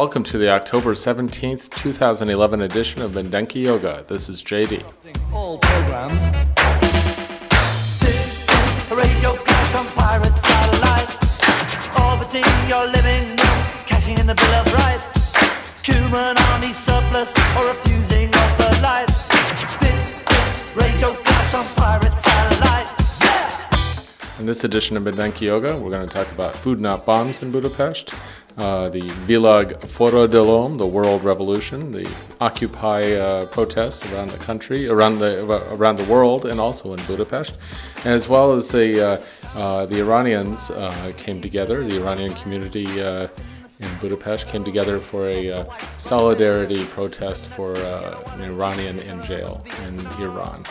Welcome to the October 17th, 2011 edition of Mindenki Joga. This is JD. all programs. This is radio clash on pirate satellite, orbiting your living room, cashing in the Bill of Rights. Human army surplus or refusing of the lights. This is radio clash on pirate satellite. In this edition of Mindenki Joga, we're going to talk about food not bombs in Budapest, uh, the Vilag Forradalom, the World Revolution, the Occupy uh, protests around the country, around the around the world, and also in Budapest, as well as the uh, uh, the Iranians uh, came together. The Iranian community uh, in Budapest came together for a uh, solidarity protest for uh, an Iranian in jail in Iran.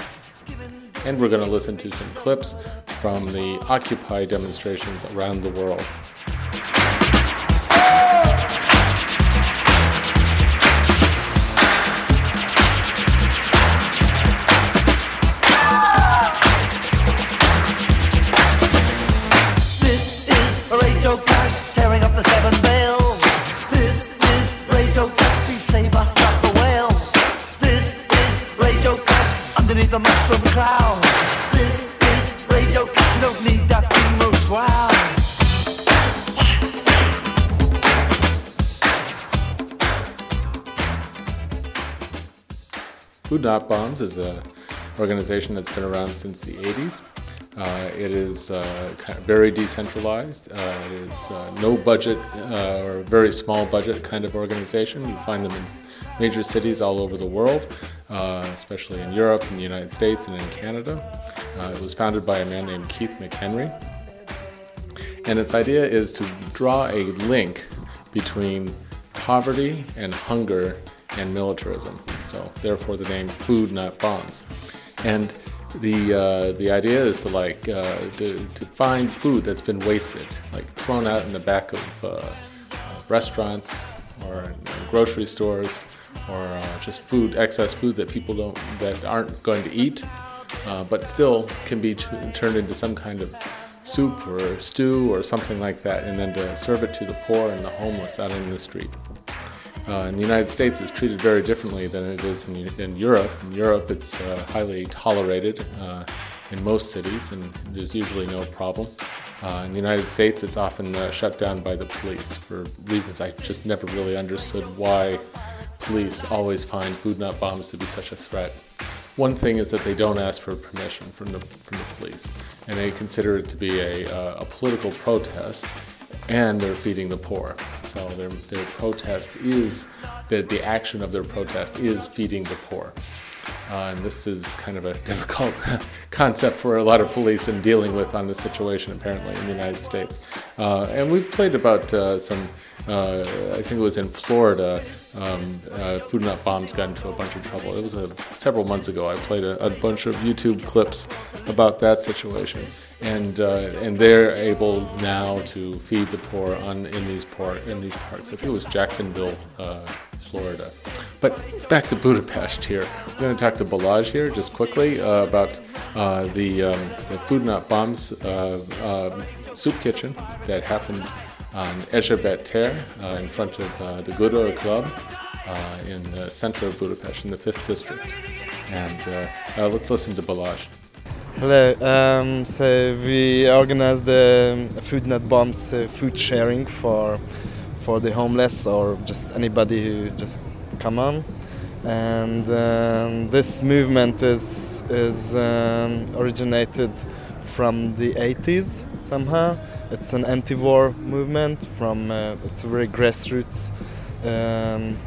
And we're going to listen to some clips from the Occupy demonstrations around the world. Not Bombs is an organization that's been around since the 80s. Uh, it is uh, kind of very decentralized. Uh, it is uh, no budget uh, or very small budget kind of organization. You find them in major cities all over the world, uh, especially in Europe, in the United States, and in Canada. It was founded by a man named Keith McHenry. And its idea is to draw a link between poverty and hunger and militarism. So, therefore, the name Food Not Bombs. And the uh, the idea is to like uh, to, to find food that's been wasted, like thrown out in the back of uh, restaurants or grocery stores, or uh, just food excess food that people don't that aren't going to eat, uh, but still can be turned into some kind of soup or stew or something like that, and then to serve it to the poor and the homeless out in the street. Uh, in the United States, it's treated very differently than it is in, in Europe. In Europe, it's uh, highly tolerated uh, in most cities, and there's usually no problem. Uh, in the United States, it's often uh, shut down by the police for reasons I just never really understood why police always find food not bombs to be such a threat. One thing is that they don't ask for permission from the, from the police, and they consider it to be a, uh, a political protest, and they're feeding the poor. So their, their protest is, the, the action of their protest is feeding the poor. Uh, and this is kind of a difficult concept for a lot of police in dealing with on the situation, apparently, in the United States. Uh, and we've played about uh, some, uh, I think it was in Florida, um, uh, Food Not Bombs got into a bunch of trouble. It was several months ago. I played a, a bunch of YouTube clips about that situation. And, uh, and they're able now to feed the poor on, in, these poor, in these parts. I think it was Jacksonville, uh, Florida. But back to Budapest here. We're going to talk to Balaj here just quickly uh, about uh, the, um, the Food Not Bombs uh, uh, soup kitchen that happened on Erzsébet tér uh, in front of the Gödör Club in the center of Budapest in the 5th district. And let's listen to Balaj. Hello. Um, so we organized the Food Not Bombs uh, food sharing for for the homeless or just anybody who just come on. And um, this movement is is um, originated from the 80s somehow. It's an anti-war movement from. Uh, it's very grassroots um,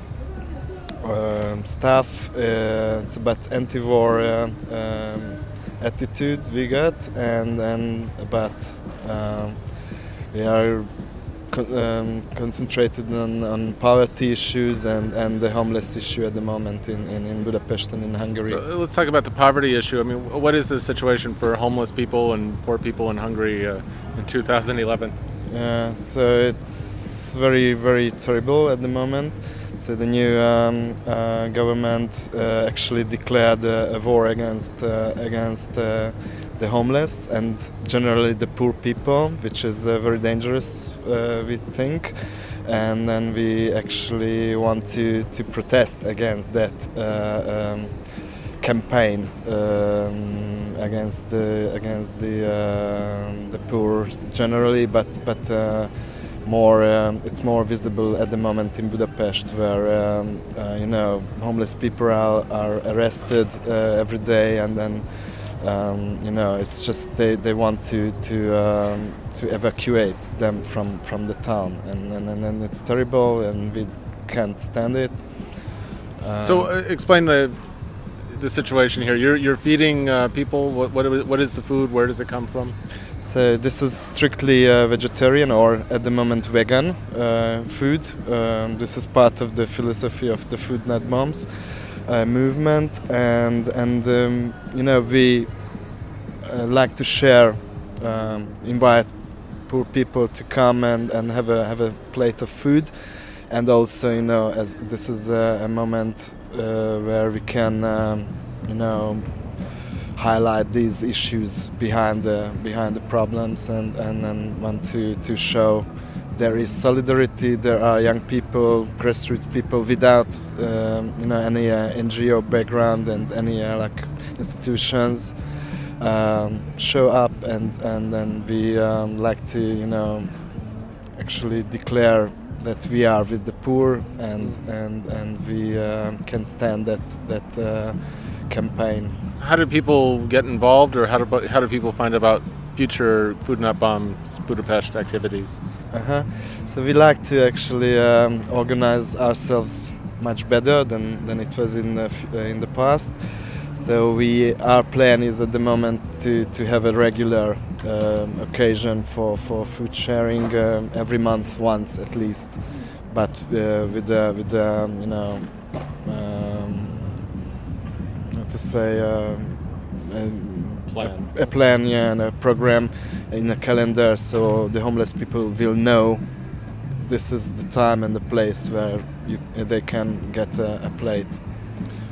um, stuff. Uh, it's about anti-war uh, um, attitude we got, and and about um, we are con- um, concentrated on, on poverty issues and, and the homeless issue at the moment in, in, in Budapest and in Hungary. So uh, let's talk about the poverty issue. I mean, what is the situation for homeless people and poor people in Hungary uh, in 2011? Yeah, so it's very, very terrible at the moment. So the new um, uh, government uh, actually declared a, a war against uh, against uh, the homeless and generally the poor people, which is uh, very dangerous, uh, we think. And then we actually want to, to protest against that um, campaign um, against the against the the poor generally, but but more um, it's more visible at the moment in Budapest, where um, uh, you know homeless people are, are arrested uh, every day, and then um, you know it's just they, they want to to um, to evacuate them from from the town, and and, and it's terrible, and we can't stand it. Um, So uh, explain the the situation here. You're you're feeding uh, people. What, what what is the food? Where does it come from? So this is strictly uh, vegetarian or at the moment vegan uh, food. Um, this is part of the philosophy of the Food Not Bombs uh, movement, and and um, you know we uh, like to share, um, invite poor people to come and, and have a have a plate of food, and also you know as this is a, a moment where we can um, you know highlight these issues behind the behind the problems and and, and want to to show there is solidarity there are young people grassroots people without um, you know any uh, NGO background and any uh, like institutions um, show up and and then we um, like to you know actually declare that we are with the poor and and and we um, can stand that that uh, campaign How do people get involved, or how do how do people find about future Food Not Bombs Budapest activities? Uh-huh. So we like to actually um, organize ourselves much better than, than it was in the, f- uh, in the past. So we our plan is at the moment to, to have a regular um, occasion for, for food sharing um, every month once at least, but uh, with the with the um, you know um, how to say. Um, um, Plan. a plan yeah, and a program in a calendar so the homeless people will know this is the time and the place where you, they can get a, a plate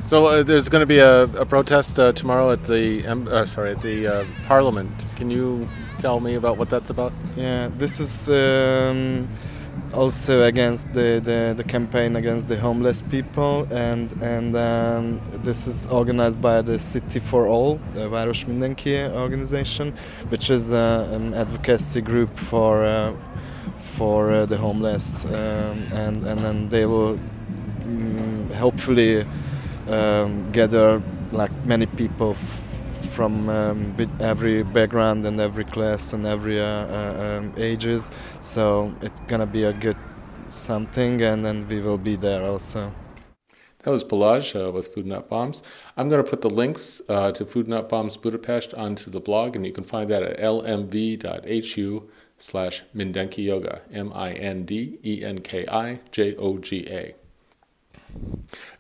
So uh, there's going to be a, a protest uh, tomorrow at the em- uh, sorry at the uh, Parliament. Can you tell me about what that's about? yeah this is um, also against the, the, the campaign against the homeless people and and um, this is organized by the City for All the Város Mindenki organization which is uh, an advocacy group for uh, for the homeless um, and and then they will mm, hopefully um, gather like many people from um, every background and every class and every uh, uh, um, ages. So it's gonna be a good something and then we will be there also. That was Balaj uh, with Food Not Bombs. I'm going to put the links uh, to Food Not Bombs Budapest onto the blog, and you can find that at lmv.hu slash Mindenki Joga, M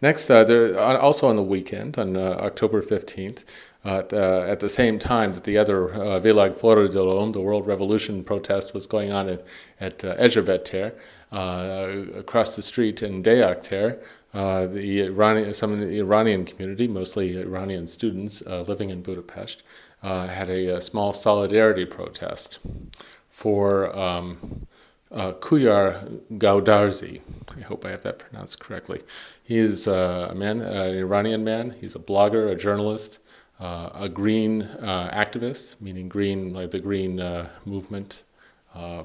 Next, uh, there, uh, also on the weekend, on uh, October 15th, uh, at, uh, the same time that the other uh, Vilag Forradalom, the World Revolution protest, was going on at, at uh, uh, across the street in uh, the Iranian, some the Iranian community, mostly Iranian students living in Budapest, had a, a small solidarity protest for um, uh, Kuyar Goudarzi. I hope I have that pronounced correctly. He is uh, a man, uh, an Iranian man. He's a blogger, a journalist, uh, a green uh, activist, meaning green, like the green uh, movement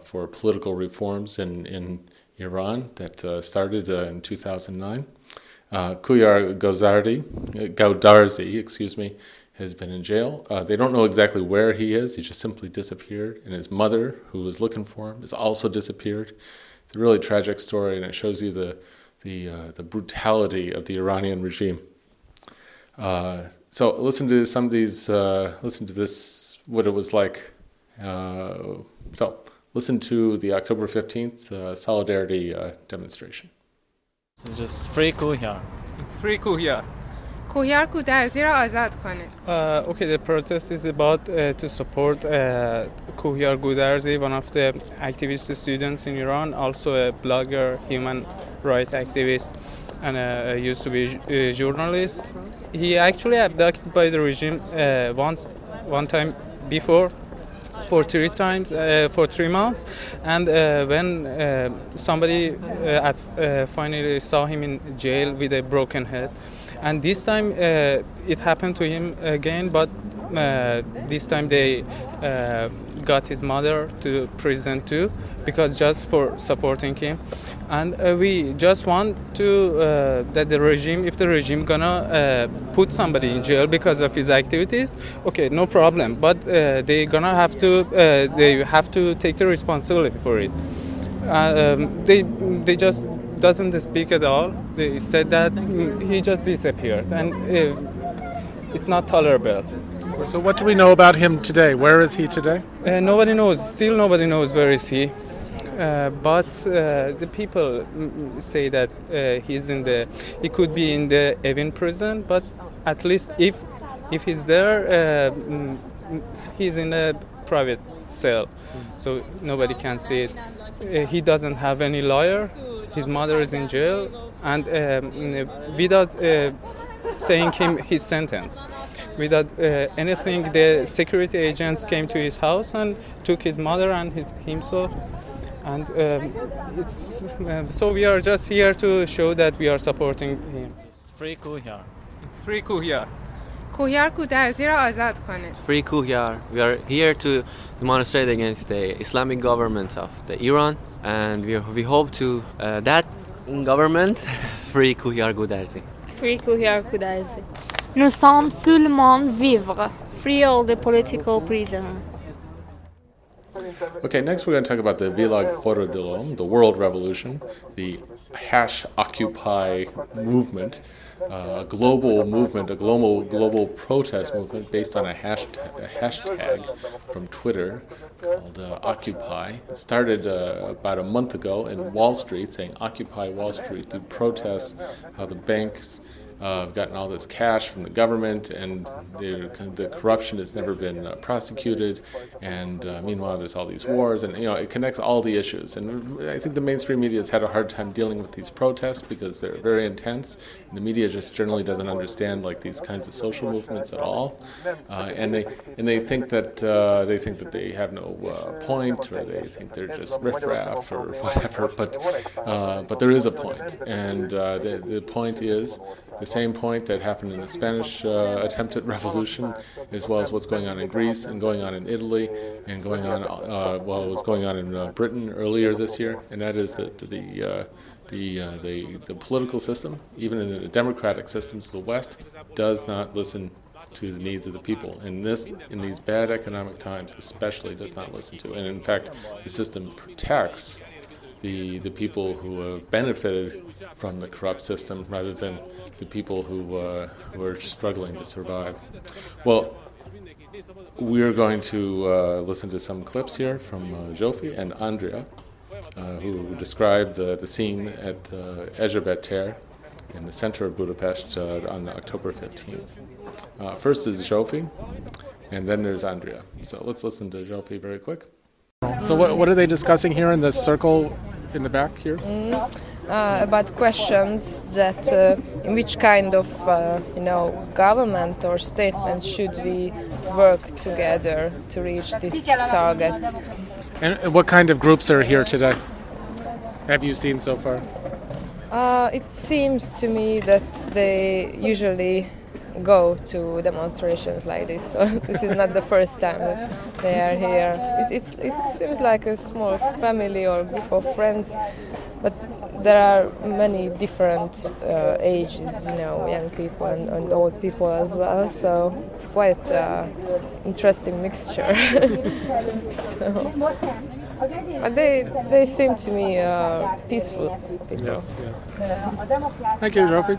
for political reforms in, in Iran that started in 2009. Uh, Kuyar Gozardi, Goudarzi, excuse me, has been in jail. Uh, they don't know exactly where he is. He just simply disappeared. And his mother, who was looking for him, has also disappeared. It's a really tragic story, and it shows you the the uh, the brutality of the Iranian regime. Uh, so listen to some of these. Uh, listen to this. What it was like. Uh, so listen to the October fifteenth uh, solidarity uh, demonstration. It's just free Kuhyar. Free Kuhyar. کوهیار کودرزی را آزاد کنه. Uh, okay, the protest is about uh, to support uh, Kuhyar Gudarzi, one of the activist students in Iran, also a blogger, human rights activist, and uh, used to be a journalist. He actually abducted by the regime uh, once, one time before, for three times, uh, for three months, and uh, when uh, somebody uh, at, uh, finally saw him in jail with a broken head and this time uh, it happened to him again but uh, this time they uh, got his mother to prison too because just for supporting him. And uh, we just want to uh, that the regime if the regime gonna uh, put somebody in jail because of his activities okay no problem. But they gonna have to they have to take the responsibility for it. Um, they they just doesn't speak at all. They said that he just disappeared, and uh, it's not tolerable. So, what do we know about him today? Where is he today? Uh, nobody knows. Still, nobody knows where is he. Uh, but uh, the people say that uh, he's in the. He could be in the Evin prison, but at least if if he's there, uh, he's in a private cell, so nobody can see it. Uh, he doesn't have any lawyer His mother is in jail, and um, without uh, saying him his sentence, without uh, anything, the security agents came to his house and took his mother and his himself. And um, it's uh, so we are just here to show that we are supporting him. Free Kuhyar. Free Kuhyar. کوهیار کودرزی را آزاد کنه. Free Kuhyar. We are here to demonstrate against the Islamic government of the Iran, and we, we hope to uh, that government free Kuhyar Gudarzi. Free Kuhyar Kudarzi. Nous sommes seulement vivre. Free all the political prisoners. Okay, next we're going to talk about the Vilag Forradalom, the World Revolution, the hash Occupy movement, uh, a global movement, a global global protest movement based on a hashtag, a hashtag from Twitter called uh, Occupy. It started uh, about a month ago in Wall Street, saying Occupy Wall Street to protest how the banks uh, gotten all this cash from the government, and the, corruption has never been uh, prosecuted. And uh, meanwhile, there's all these wars, and you know it connects all the issues. And I think the mainstream media has had a hard time dealing with these protests because they're very intense. And the media just generally doesn't understand like these kinds of social movements at all, uh, and they and they think that uh, they think that they have no uh, point, or they think they're just riffraff or whatever. But but there is a point, and the the point is the same point that happened in the Spanish uh, attempted revolution, as well as what's going on in Greece and going on in Italy and going on, uh, well, what's going on in uh, Britain earlier this year, and that is that the, the uh, the, uh, the, the political system, even in the democratic systems of the West, does not listen to the needs of the people. And this, in these bad economic times, especially, does not listen to. And in fact, the system protects the the people who have benefited from the corrupt system rather than the people who, uh, struggling to survive. Well, we're going to uh, listen to some clips here from uh, Jofi and Andrea, uh, who described the, scene at uh, tér in the center of Budapest uh, on October 15th. Uh, first is Jofi, and then there's Andrea. So let's listen to Jofi very quick. So, what, what are they discussing here in this circle in the back here? Mm uh, about questions that uh, in which kind of uh, you know government or statement should we work together to reach these targets. And what kind of groups are here today? Have you seen so far? Uh, it seems to me that they usually go to demonstrations like this. So this is not the first time that they are here. It, it seems like a small family or group of friends, but there are many different uh, ages, you know, young people and, and, old people as well. So it's quite uh, interesting mixture. so, but they they seem to me uh, peaceful people. Yeah. Thank you, Jofi.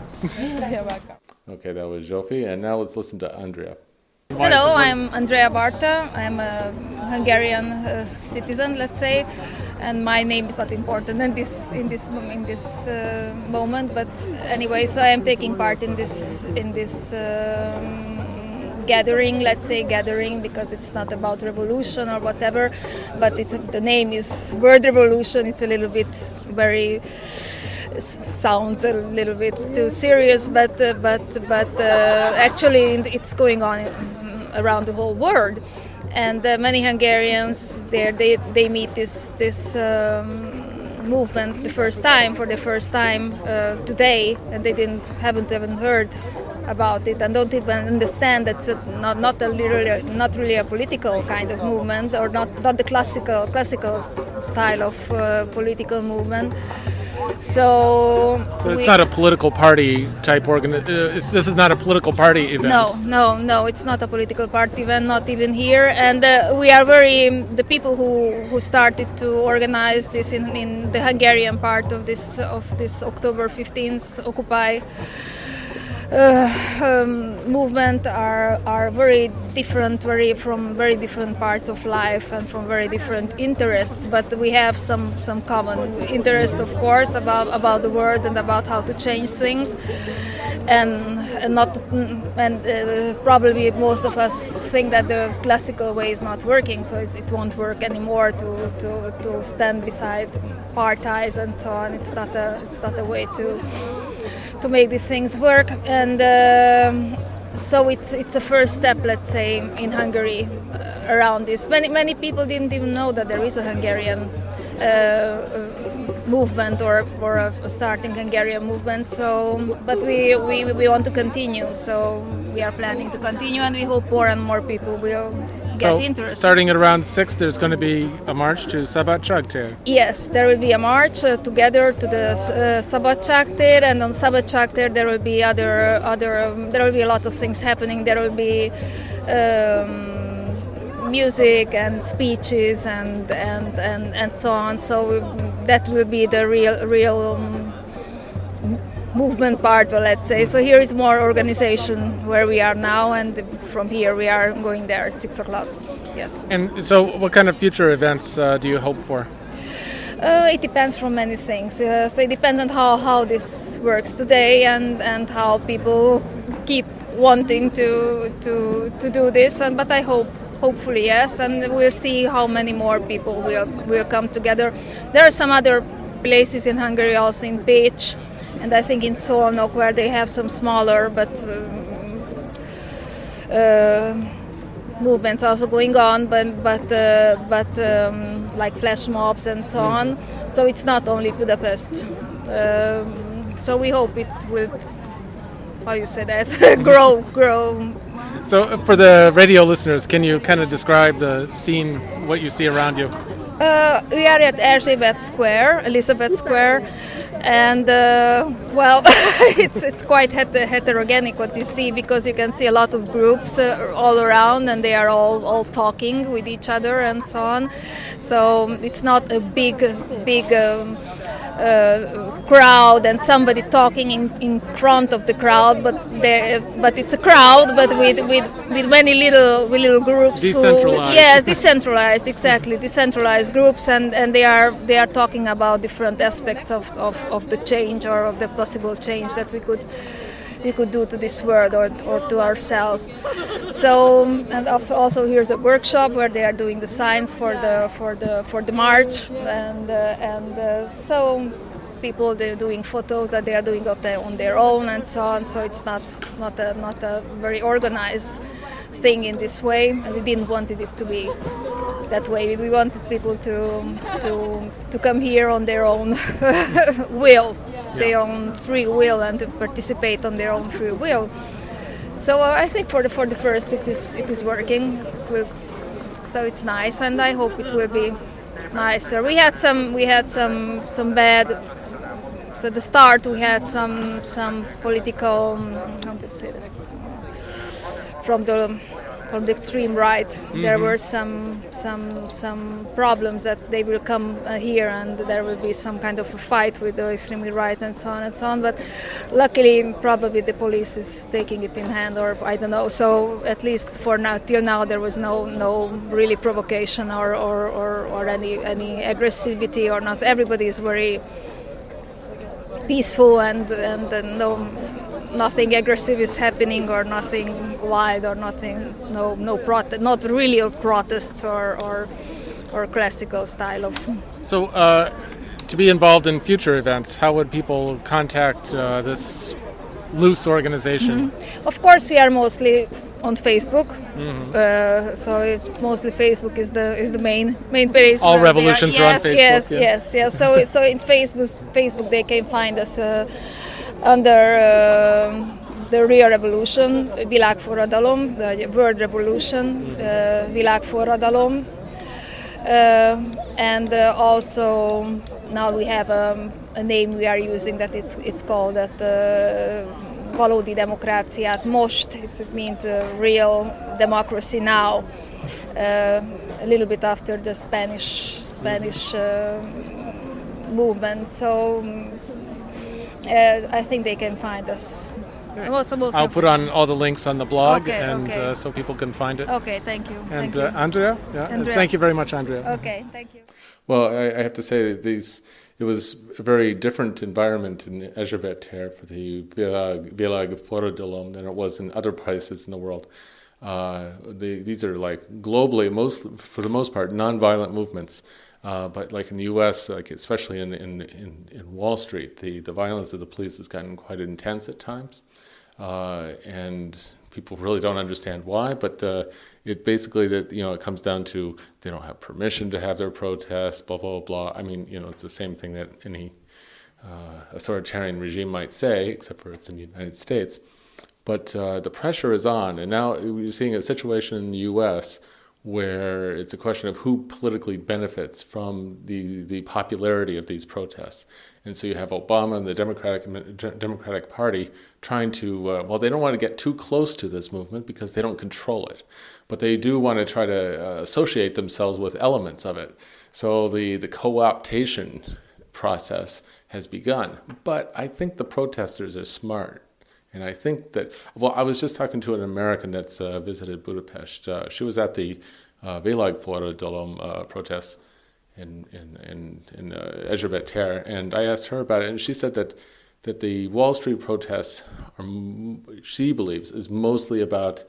Okay, that was Jofi, and now let's listen to Andrea. Hello, I'm Andrea Barta. I'm a Hungarian uh, citizen, let's say, and my name is not important in this in this in this uh, moment. But anyway, so I am taking part in this in this. Um, gathering let's say gathering because it's not about revolution or whatever but it, the name is word revolution it's a little bit very sounds a little bit too serious, but uh, but but uh, actually it's going on around the whole world, and uh, many Hungarians there they they meet this this. Um, movement the first time for the first time uh, today and they didn't haven't even heard about it and don't even understand that it's not not a really, not really a political kind of movement or not not the classical classical style of uh, political movement so, so it's we, not a political party type organ. Uh, this is not a political party event. No, no, no. It's not a political party event. Not even here. And uh, we are very the people who, who started to organize this in, in the Hungarian part of this of this October 15th Occupy uh, um, movement are are very different, very from very different parts of life and from very different interests. But we have some some common interests, of course, about about the world and about how to change things. And, and not and uh, probably most of us think that the classical way is not working, so it won't work anymore to, to, to stand beside parties and so on. It's not a it's not a way to to make these things work. And um, so it's it's a first step, let's say, in Hungary uh, around this. Many many people didn't even know that there is a Hungarian. Uh, movement or, or a, starting Hungarian movement. So, but we, we, we want to continue. So we are planning to continue, and we hope more and more people will so. Starting at around six, there's going to be a march to Szabadság Yes, there will be a march uh, together to the uh, Szabadság and on Szabadság there will be other other um, there will be a lot of things happening. There will be. Um, music and speeches and, and, and, and so on. So that will be the real real um, movement part, let's say. So here is more organization where we are now, and from here we are going there at six o'clock. Yes. And so, what kind of future events uh, do you hope for? Uh, it depends from many things. Uh, so it depends on how, how this works today and, and how people keep wanting to to to do this. And but I hope hopefully yes, and we'll see how many more people will will come together. There are some other places in Hungary, also in Pécs, and I think in Szolnok where they have some smaller but uh, uh, movements also going on, but but uh, but um, like flash mobs and so on. So it's not only Budapest. Um, so we hope it will, how you say that, grow, grow. So uh, for the radio listeners, can you kind of describe the scene, what you see around you? Uh, we are at Erzsébet Square, Elizabeth Square, and uh, well, it's it's quite heterogenic what you see because you can see a lot of groups uh, all around, and they are all all talking with each other and so on. So it's not a big big. Um, uh, crowd and somebody talking in, in front of the crowd, but there, but it's a crowd, but with, with, with many little with little groups. Decentralized. Who, yes, decentralized, exactly, decentralized groups, and, and they are they are talking about different aspects of, of, of the change or of the possible change that we could we could do to this world or, or to ourselves. So and also here's a workshop where they are doing the signs for the for the for the march and uh, and uh, so people they're doing photos that they are doing of their, on their own and so on. So it's not not a not a very organized thing in this way, and we didn't want it to be that way. We wanted people to to to come here on their own will, yeah. their own free will, and to participate on their own free will. So uh, I think for the for the first it is it is working. It will, so it's nice, and I hope it will be nicer. We had some we had some some bad talks. At the start, we had some some political um, how do you say that from the from the extreme right. There Mhm. were some some some problems that they will come uh, here and there will be some kind of a fight with the extremely right and so on and so on. But luckily, probably the police is taking it in hand, or I don't know. So at least for now, till now, there was no no really provocation or or, or, or any any aggressivity or not. Everybody is very peaceful and and uh, no nothing aggressive is happening or nothing wild or nothing no no protest not really a protests or or or classical style of So, uh, to be involved in future events, how would people contact uh, this loose organization? of course we are mostly on Facebook Mhm. uh, so it's mostly Facebook is the is the main main place All where we revolutions are on yes, Facebook, yes yeah. yes yes so so in Facebook Facebook they can find us uh, under um the Real Revolution, Világforradalom, the World Revolution, uh, Világforradalom. Uh, and uh, also now we have um, a name we are using that it's it's called that uh, valódi demokráciát most. It, it means uh, real democracy now. Uh, a little bit after the Spanish Spanish uh, movement. So um, uh, I think they can find us most, most I'll put on all the links on the blog, Okay, and okay. Uh, so people can find it. Okay, thank you. And thank you. Uh, Andrea, yeah, Andrea. thank you very much, Andrea. Okay, thank you. Well, I, I have to say that these it was a very different environment in Erzsébettér for the Világ, Világ Forradalom than it was in other places in the world. Uh, the, these are like globally, most for the most part, nonviolent movements. Uh, but like in the U.S., like especially in, in, in, in Wall Street, the, the violence of the police has gotten quite intense at times, uh, and people really don't understand why. But uh, it basically that you know it comes down to they don't have permission to have their protests, blah blah blah. I mean, you know, it's the same thing that any uh, authoritarian regime might say, except for it's in the United States. But uh, the pressure is on, and now we're seeing a situation in the U.S. where it's a question of who politically benefits from the the popularity of these protests. And so you have Obama and the Democratic Democratic Party trying to uh, well, they don't want to get too close to this movement because they don't control it, but they do want to try to uh, associate themselves with elements of it. So the the co-optation process has begun. But I think the protesters are smart. And I think that, well, I was just talking to an American that's uh, visited Budapest. Uh, she was at the uh, Világ Forradalom uh, protests in, in, in, in uh, and I asked her about it, and she said that, that the Wall Street protests, are, she believes, is mostly about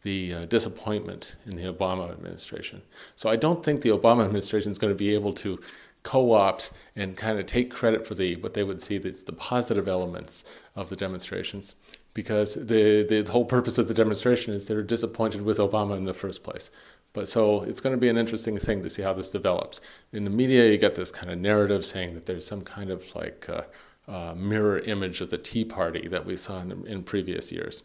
the uh, disappointment in the Obama administration. So I don't think the Obama administration is going to be able to co-opt and kind of take credit for the what they would see as the positive elements of the demonstrations because the the whole purpose of the demonstration is they're disappointed with Obama in the first place. But so it's going to be an interesting thing to see how this develops. In the media, you get this kind of narrative saying that there's some kind of like uh, uh, mirror image of the Tea Party that we saw in, in previous years.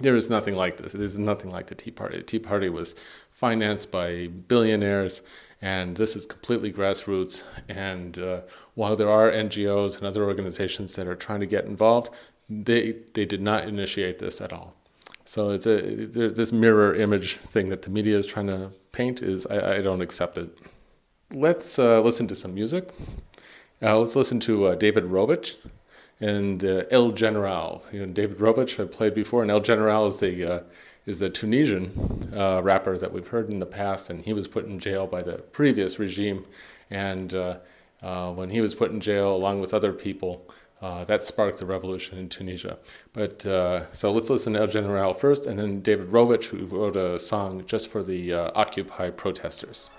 There is nothing like this. Is nothing like the Tea Party. The Tea Party was financed by billionaires, and this is completely grassroots. And uh, while there are NGOs and other organizations that are trying to get involved, they they did not initiate this at all. So it's a this mirror image thing that the media is trying to paint is I, I don't accept it. Let's uh, listen to some music. Uh, let's listen to uh, David Rovics and uh, El General. You know, David Rovics I've played before, and El General is the uh, is the Tunisian uh, rapper that we've heard in the past, and he was put in jail by the previous regime. And uh, uh, when he was put in jail, along with other people, uh, that sparked the revolution in Tunisia. But uh, so let's listen to El General first, and then David Rovics, who wrote a song just for the uh, Occupy protesters.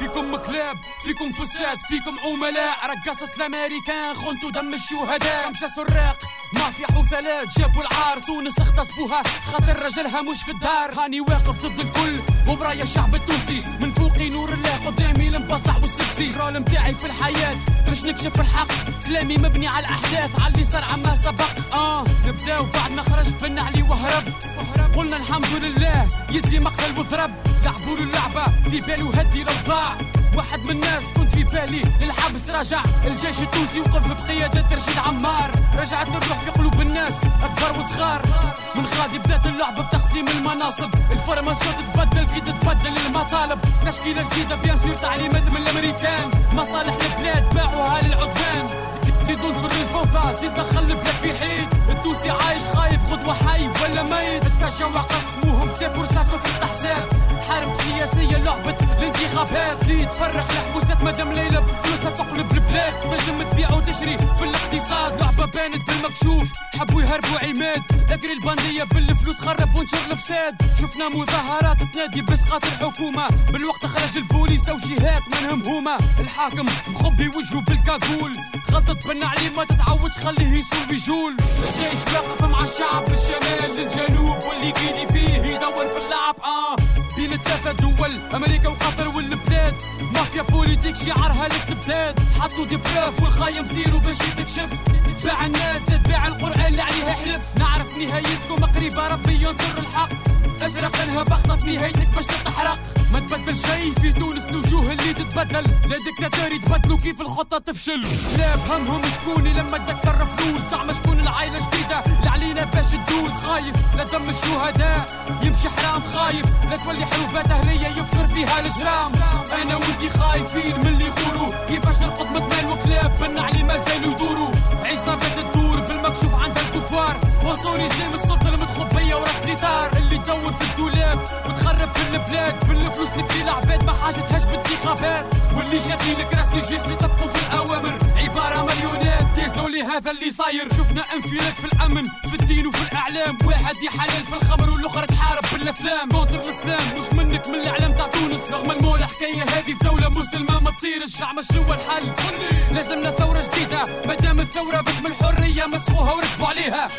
فيكم كلاب فيكم فساد فيكم عملاء. رقصت الأمريكان خنتوا دم الشهداء. مشى سراق مافيا حوثلات جابوا العار تونس اغتصبوها خاطر رجلها مش في الدار. هاني واقف ضد الكل وبرايا الشعب التونسي. من فوقي نور الله قدامي المبصع والسبسي الرول متاعي في الحياة باش نكشف الحق. كلامي مبني على الأحداث على اللي صار عما سبق. آه نبداو بعد ما خرجت بن علي وهرب. قلنا الحمد لله يزي مقتل وضرب لعبوا له اللعبة في بالو هدي لو ضاع واحد من الناس كنت في بالي للحبس راجع الجيش التونسي وقف بقيادة رشيد عمار. رجعت الروح في قلوب الناس أكبر وصغار. من غادي بدات اللعبة بتقسيم المناصب. الفورماسيون تتبدل كي تتبدل المطالب. تشكيلة جديدة بيان سور تعليمات من الأمريكان. مصالح البلاد باعوها للعدوان. زيد ننشر الفوضى زيد دخل البلاد في حيط التونسي عايش خايف غدوة حي ولا ميت. التجمع قسموهم سي بور في التحساب حرب سياسية لعبة الانتخابات. زيد فرخ الحبوسات مادام ليلى بفلوسها تقلب البلاد. نجم تبيع وتشري في الاقتصاد. لعبة بانت بالمكشوف. حبوا يهربوا عماد لكن البندية بالفلوس خرب ونشر الفساد شفنا مظاهرات تنادي باسقاط الحكومة. بالوقت خرج البوليس توجيهات منهم هما. الحاكم مخبي وجهه بالكاكول غلطت بالنعليم ما تتعودش خليه يسوي جول الجيش واقف مع الشعب بالشمال للجنوب واللي قيدي فيه يدور في اللعب آه. بين الثلاثة دول أمريكا وقطر والبلاد. مافيا بوليتيك شعارها الاستبداد. حطوا دي بروف والخايم سيروا باش يتكشف تباع الناس تباع القرآن اللي عليه حلف نعرف نهايتكم قريبة ربي ينصر الحق. أزرق انها بخطة في نهايتك باش تتحرق. ما تبدل شيء في تونس الوجوه اللي تتبدل. لا ديكتاتور يتبدلوا كيف الخطة تفشل. لا بهمهم شكون لما تكثر فلوس زعما شكون العائلة جديدة اللي علينا باش تدوس. خايف لا دم الشهداء. يمشي حرام خايف. لا تولي حروبات أهلية يكثر فيها الجرام أنا وانتي خايفين من اللي يقولوا. كيفاش نرقد مدمان وكلاب بالنعلي ما زالوا يدوروا. عصابات الدور بالمكشوف عند الكفار. سبونسوريزي من السلطة المتخبية ورا الستار. اللي تدور في الدولاب وتخرب في البلاد. بالفلوس تكري العباد ما حاجتهاش بالانتخابات واللي شادين الكراسي جيس يطبقوا في الأوامر. عبارة مليونات ديزولي هذا اللي صاير. شفنا انفلات في الأمن في الدين وفي الأعلام. واحد يحلل في الخمر والاخر تحارب بالأفلام. كونتر الاسلام مش منك من الإعلام تاع تونس. رغم المولى حكاية هذه في دولة مسلمة ما تصيرش زعما شنو الحل. لازمنا ثورة جديدة. مادام الثورة باسم الحرية مسخوها وركبوا عليها.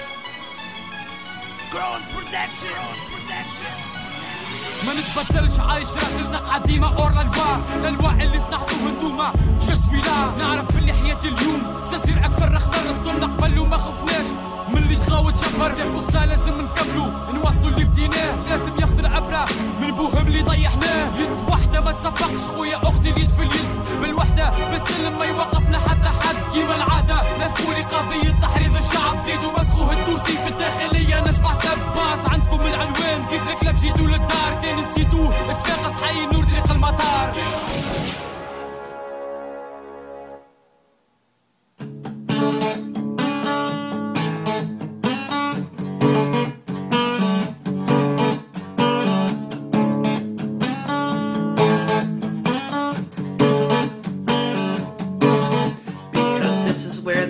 ما نتبدلش عايش راجل نقعة ديما اور للوا للوا اللي صنعتوه انتوما جسوي لا نعرف باللي حياتي اليوم. ستصير أكثر رخدة نصدم نقبل وما خفناش. من اللي تخاوت جبر زي بوغزا لازم نكملوا نواصلوا اللي بديناه لازم ياخذ العبرة. من بوهم اللي ضيحناه يد واحدة ما تصفقش خويا أختي اليد في اليد. بالوحدة بالسلم ما يوقفنا حتى حد. كيما العادة نذكولي قضية تحريض الشعب. زيدوا مسخوه الدوسي في الداخلية. نشبع باص عندكم العنوان. كيف الكلاب جيتوا للدار؟ كان نسيتوه إسفاق حي نور طريق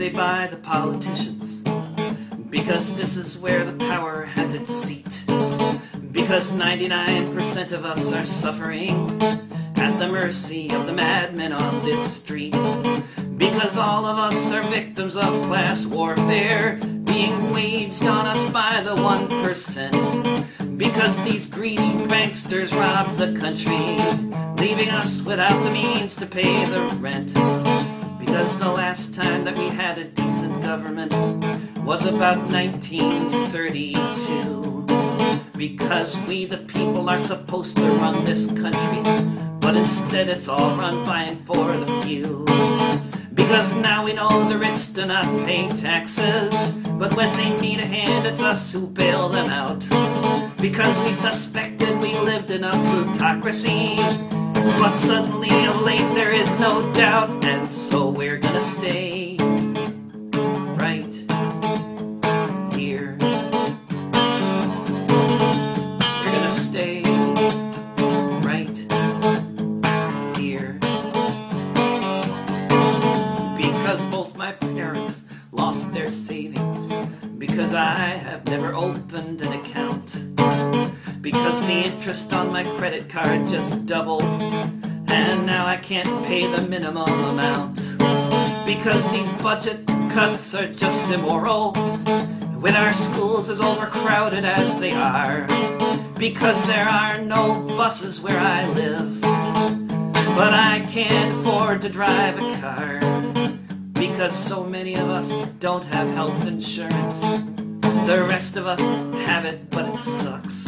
they buy the politicians. Because this is where the power has its seat. Because 99% of us are suffering at the mercy of the madmen on this street. Because all of us are victims of class warfare being waged on us by the 1%. Because these greedy banksters rob the country, leaving us without the means to pay the rent. Because the last time that we had a decent government was about 1932. Because we, the people, are supposed to run this country, but instead it's all run by and for the few. Because now we know the rich do not pay taxes, but when they need a hand, it's us who bail them out. Because we suspected we lived in a plutocracy, but suddenly of late there is no doubt, and so we're gonna stay right here. We're gonna stay right here. Because both my parents lost their savings. Because I have never opened an account. Because the interest on my credit card just doubled. And now I can't pay the minimum amount. Because these budget cuts are just immoral. With our schools as overcrowded as they are. Because there are no buses where I live. But I can't afford to drive a car. Because so many of us don't have health insurance. The rest of us have it, but it sucks.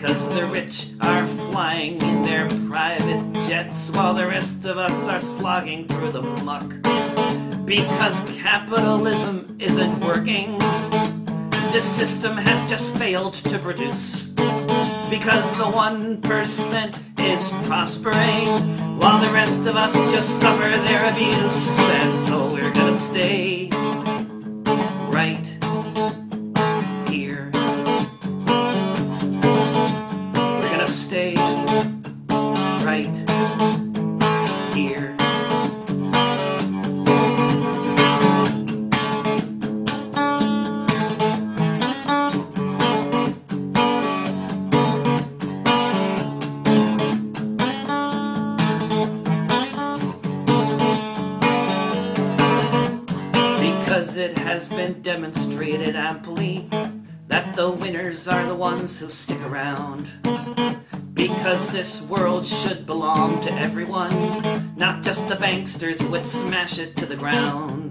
Because the rich are flying in their private jets while the rest of us are slogging through the muck. Because capitalism isn't working. This system has just failed to produce. Because the 1% is prospering while the rest of us just suffer their abuse. And so we're gonna stay right ones who stick around. Because this world should belong to everyone, not just the banksters who would smash it to the ground.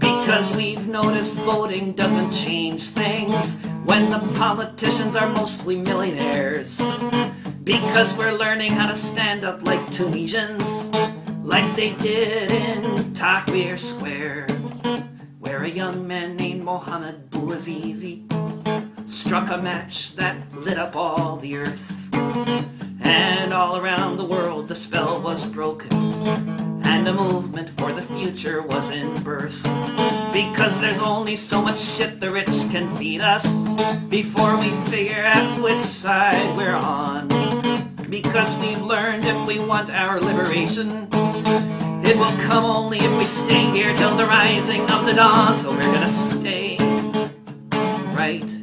Because we've noticed voting doesn't change things when the politicians are mostly millionaires. Because we're learning how to stand up like Tunisians, like they did in Tahrir Square, where a young man named Mohammed Bouazizi struck a match that lit up all the earth. And all around the world the spell was broken, and a movement for the future was in birth. Because there's only so much shit the rich can feed us before we figure out which side we're on. Because we've learned if we want our liberation, it will come only if we stay here till the rising of the dawn. So we're gonna stay right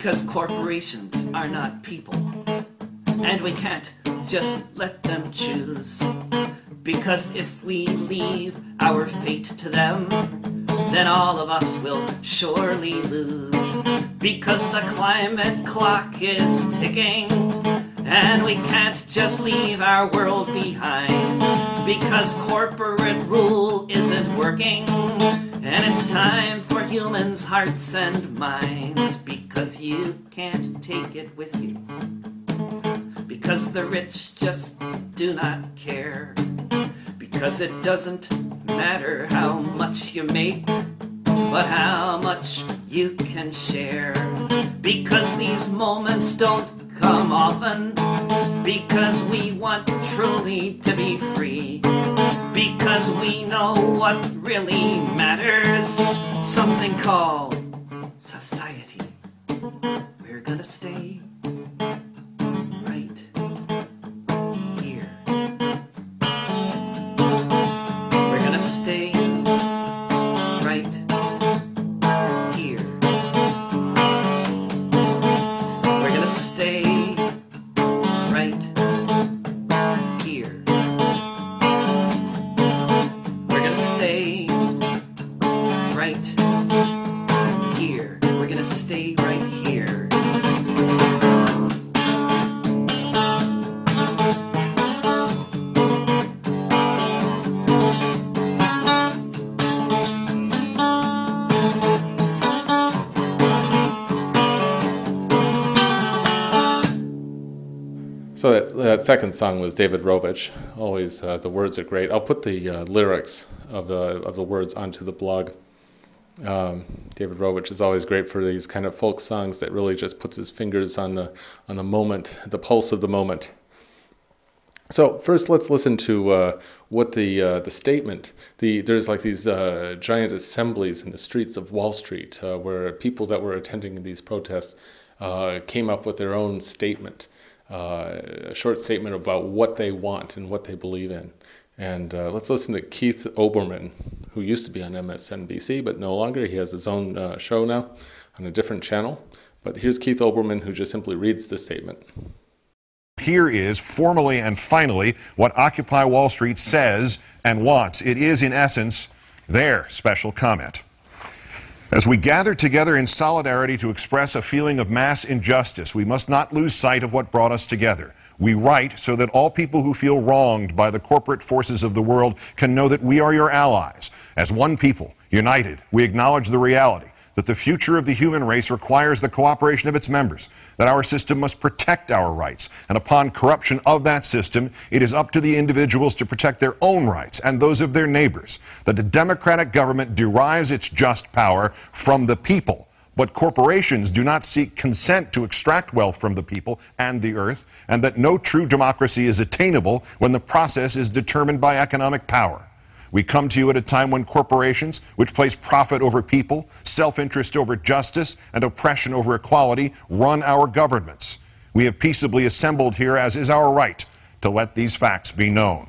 Because corporations are not people. And we can't just let them choose. Because if we leave our fate to them, then all of us will surely lose. Because the climate clock is ticking, and we can't just leave our world behind. Because corporate rule isn't working, and it's time for humans' hearts and minds. Because you can't take it with you. Because the rich just do not care. Because it doesn't matter how much you make, but how much you can share. Because these moments don't come often. Because we want truly to be free. Because we know what really matters. Something called society. We're gonna stay that, second song was David Rovics. Always uh, the words are great. I'll put the uh, lyrics of the of the words onto the blog. Um, David Rovics is always great for these kind of folk songs that really just puts his fingers on the on the moment, the pulse of the moment. So first, let's listen to uh, what the uh, the statement. The there's like these uh, giant assemblies in the streets of Wall Street uh, where people that were attending these protests uh, came up with their own statement, a short statement about what they want and what they believe in. And uh, let's listen to Keith Olbermann, who used to be on MSNBC but no longer. He has his own uh, show now on a different channel. But here's Keith Olbermann, who just simply reads the statement. Here is formally and finally what Occupy Wall Street says and wants. It is, in essence, their special comment. As we gather together in solidarity to express a feeling of mass injustice, we must not lose sight of what brought us together. We write so that all people who feel wronged by the corporate forces of the world can know that we are your allies. As one people, united, we acknowledge the reality that the future of the human race requires the cooperation of its members, that our system must protect our rights, and upon corruption of that system, it is up to the individuals to protect their own rights and those of their neighbors, that a democratic government derives its just power from the people. But corporations do not seek consent to extract wealth from the people and the earth, and that no true democracy is attainable when the process is determined by economic power. We come to you at a time when corporations, which place profit over people, self interest over justice, and oppression over equality, run our governments. We have peaceably assembled here, as is our right, to let these facts be known.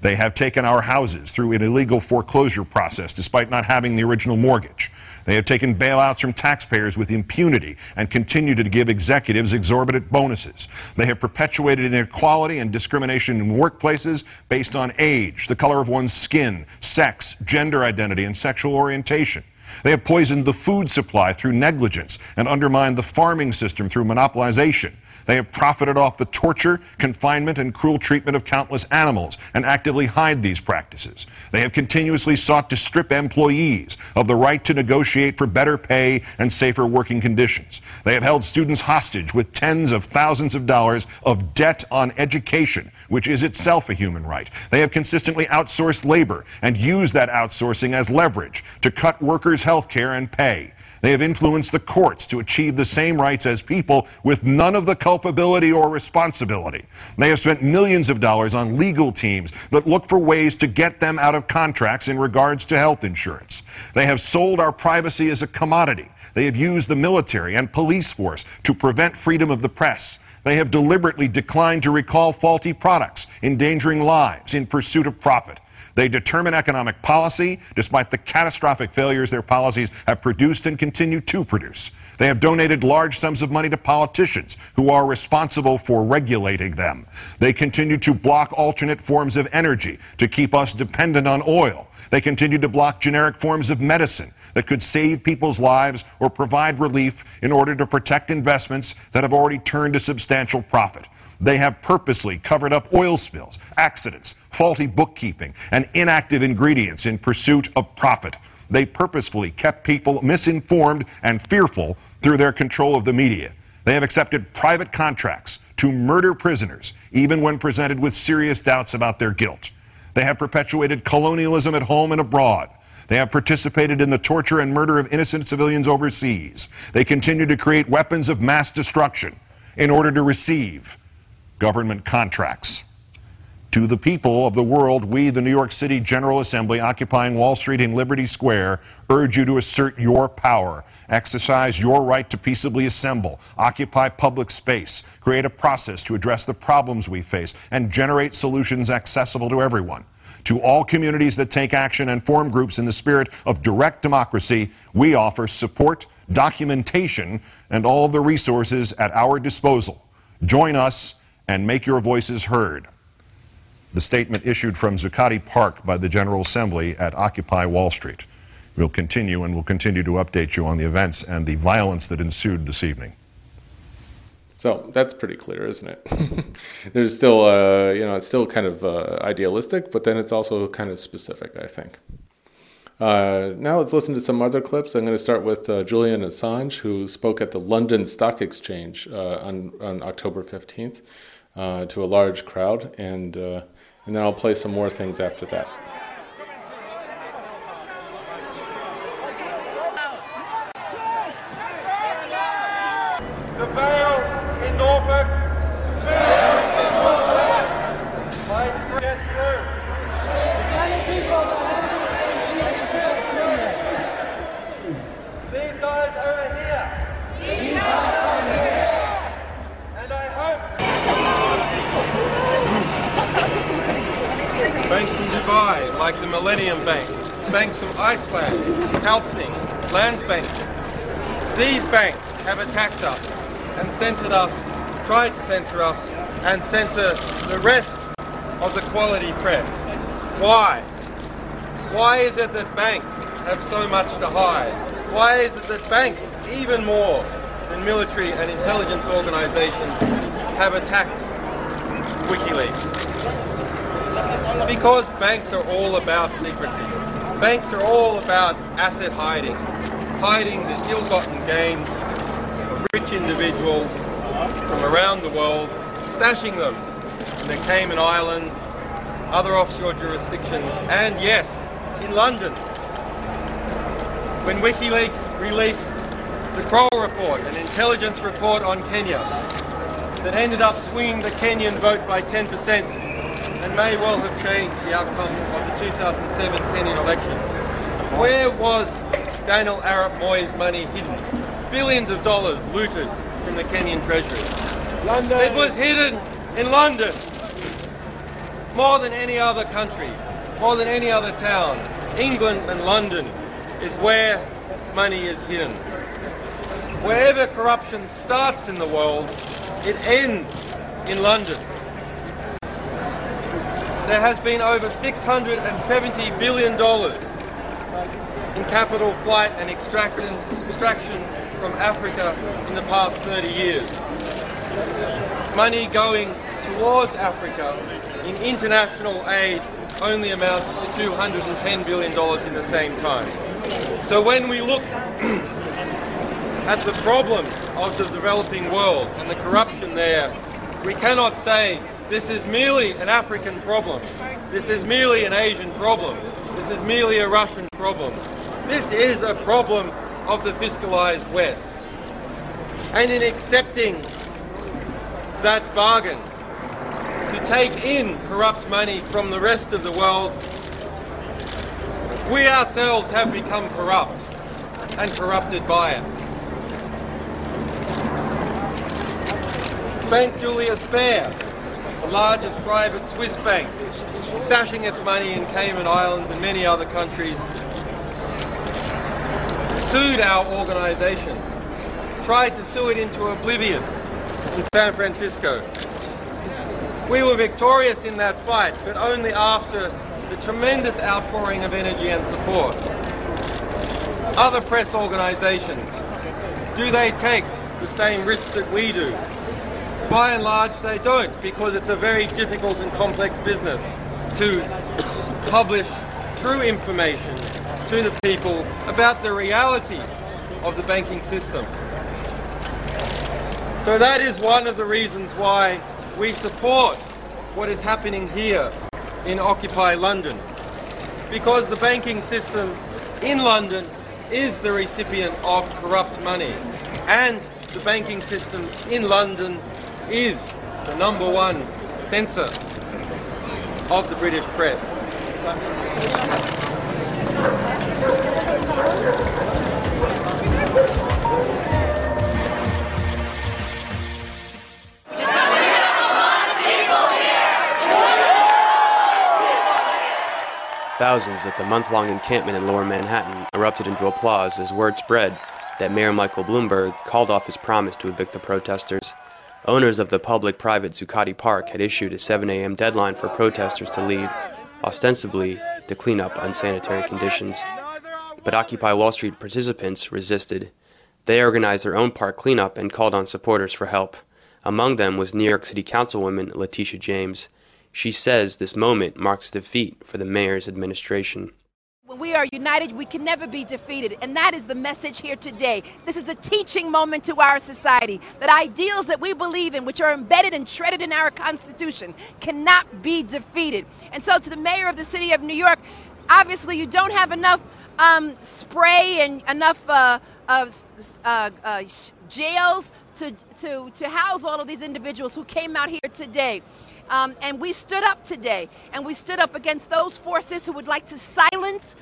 They have taken our houses through an illegal foreclosure process despite not having the original mortgage. They have taken bailouts from taxpayers with impunity and continue to give executives exorbitant bonuses. They have perpetuated inequality and discrimination in workplaces based on age, the color of one's skin, sex, gender identity, and sexual orientation. They have poisoned the food supply through negligence and undermined the farming system through monopolization. They have profited off the torture, confinement, and cruel treatment of countless animals and actively hide these practices. They have continuously sought to strip employees of the right to negotiate for better pay and safer working conditions. They have held students hostage with tens of thousands of dollars of debt on education, which is itself a human right. They have consistently outsourced labor and used that outsourcing as leverage to cut workers' health care and pay. They have influenced the courts to achieve the same rights as people with none of the culpability or responsibility. They have spent millions of dollars on legal teams that look for ways to get them out of contracts in regards to health insurance. They have sold our privacy as a commodity. They have used the military and police force to prevent freedom of the press. They have deliberately declined to recall faulty products, endangering lives in pursuit of profit. They determine economic policy despite the catastrophic failures their policies have produced and continue to produce. They have donated large sums of money to politicians who are responsible for regulating them. They continue to block alternate forms of energy to keep us dependent on oil. They continue to block generic forms of medicine that could save people's lives or provide relief in order to protect investments that have already turned a substantial profit. They have purposely covered up oil spills, accidents, faulty bookkeeping, and inactive ingredients in pursuit of profit. They purposefully kept people misinformed and fearful through their control of the media. They have accepted private contracts to murder prisoners, even when presented with serious doubts about their guilt. They have perpetuated colonialism at home and abroad. They have participated in the torture and murder of innocent civilians overseas. They continue to create weapons of mass destruction in order to receive government contracts. To the people of the world, we, the New York City General Assembly, occupying Wall Street and Liberty Square, urge you to assert your power, exercise your right to peaceably assemble, occupy public space, create a process to address the problems we face, and generate solutions accessible to everyone. To all communities that take action and form groups in the spirit of direct democracy, we offer support, documentation, and all of the resources at our disposal. Join us and make your voices heard. The statement issued from Zuccotti Park by the General Assembly at Occupy Wall Street. We'll continue and we'll continue to update you on the events and the violence that ensued this evening. So that's pretty clear, isn't it? There's still, uh, you know, it's still kind of uh, idealistic, but then it's also kind of specific, I think. Uh, now let's listen to some other clips. I'm going to start with uh, Julian Assange, who spoke at the London Stock Exchange uh, on, on October 15th uh, to a large crowd, and, uh, and then I'll play some more things after that. The Vale in Norfolk. My get through. These guys over here. These guys over here. And I hope. Banks in Dubai, like the Millennium Bank. Banks from Iceland, Kaupthing, Landsbank. These banks have attacked us and censored us, tried to censor us and censor the rest of the quality press. Why? Why is it that banks have so much to hide? Why is it that banks, even more than military and intelligence organizations, have attacked WikiLeaks? Because banks are all about secrecy. Banks are all about asset hiding, hiding the ill-gotten gains of rich individuals from around the world, stashing them in the Cayman Islands, other offshore jurisdictions, and yes, in London. When WikiLeaks released the Kroll report, an intelligence report on Kenya, that ended up swinging the Kenyan vote by 10% and may well have changed the outcome of the 2007 Kenyan election. Where was Daniel Arap Moi's money hidden? Billions of dollars looted from the Kenyan treasury. London. It was hidden in London. More than any other country, more than any other town, England and London is where money is hidden. Wherever corruption starts in the world, it ends in London. There has been over $670 billion in capital flight and extraction, extraction from Africa in the past 30 years. Money going towards Africa in international aid only amounts to $210 billion in the same time. So when we look at the problems of the developing world and the corruption there, we cannot say this is merely an African problem, this is merely an Asian problem, this is merely a Russian problem. This is a problem of the fiscalized West. And in accepting that bargain to take in corrupt money from the rest of the world, we ourselves have become corrupt and corrupted by it. Bank Julius Baer, largest private Swiss bank, stashing its money in Cayman Islands and many other countries, sued our organization, tried to sue it into oblivion in San Francisco. We were victorious in that fight, but only after the tremendous outpouring of energy and support. Other press organizations, do they take the same risks that we do? By and large, they don't, because it's a very difficult and complex business to publish true information to the people about the reality of the banking system. So that is one of the reasons why we support what is happening here in Occupy London. Because the banking system in London is the recipient of corrupt money. And the banking system in London is the number one censor of the British press. Thousands at the month long encampment in lower Manhattan erupted into applause as word spread that Mayor Michael Bloomberg called off his promise to evict the protesters. Owners of the public private Zuccotti Park had issued a 7 a.m. deadline for protesters to leave, ostensibly to clean up unsanitary conditions. But Occupy Wall Street participants resisted. They organized their own park cleanup and called on supporters for help. Among them was New York City Councilwoman Letitia James. She says this moment marks defeat for the mayor's administration. When we are united, we can never be defeated. And that is the message here today. This is a teaching moment to our society that ideals that we believe in, which are embedded and shredded in our Constitution, cannot be defeated. And so, to the mayor of the city of New York, obviously, you don't have enough um, spray and enough uh, uh, uh, uh, jails to, to, to house all of these individuals who came out here today. Um, and we stood up today, and we stood up against those forces who would like to silence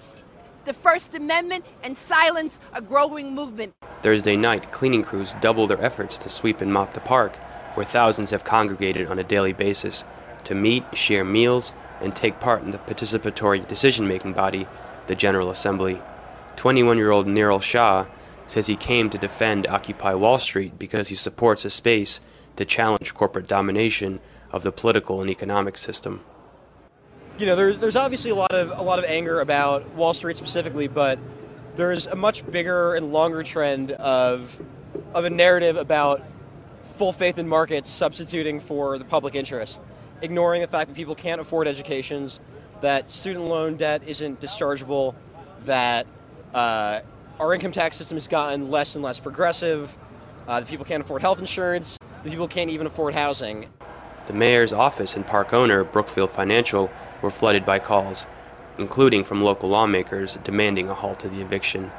the First Amendment and silence a growing movement. Thursday night, cleaning crews doubled their efforts to sweep and mop the park, where thousands have congregated on a daily basis to meet, share meals, and take part in the participatory decision making body, the General Assembly. 21 year old Niril Shah says he came to defend Occupy Wall Street because he supports a space to challenge corporate domination of the political and economic system. You know, there, there's obviously a lot of a lot of anger about Wall Street specifically, but there's a much bigger and longer trend of of a narrative about full faith in markets substituting for the public interest, ignoring the fact that people can't afford educations, that student loan debt isn't dischargeable, that uh, our income tax system has gotten less and less progressive, uh, that people can't afford health insurance, that people can't even afford housing. The mayor's office and park owner, Brookfield Financial, were flooded by calls, including from local lawmakers demanding a halt to the eviction.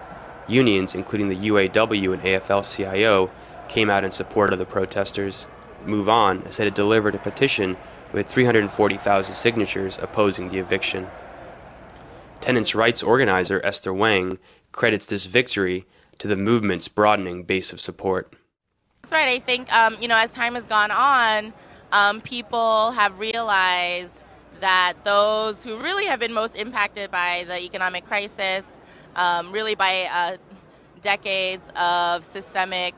Unions, including the UAW and AFL CIO, came out in support of the protesters. Move On said it delivered a petition with 340,000 signatures opposing the eviction. Tenants' rights organizer Esther Wang credits this victory to the movement's broadening base of support. That's right. I think, um, you know, as time has gone on, um, people have realized that those who really have been most impacted by the economic crisis, um, really by uh, decades of systemic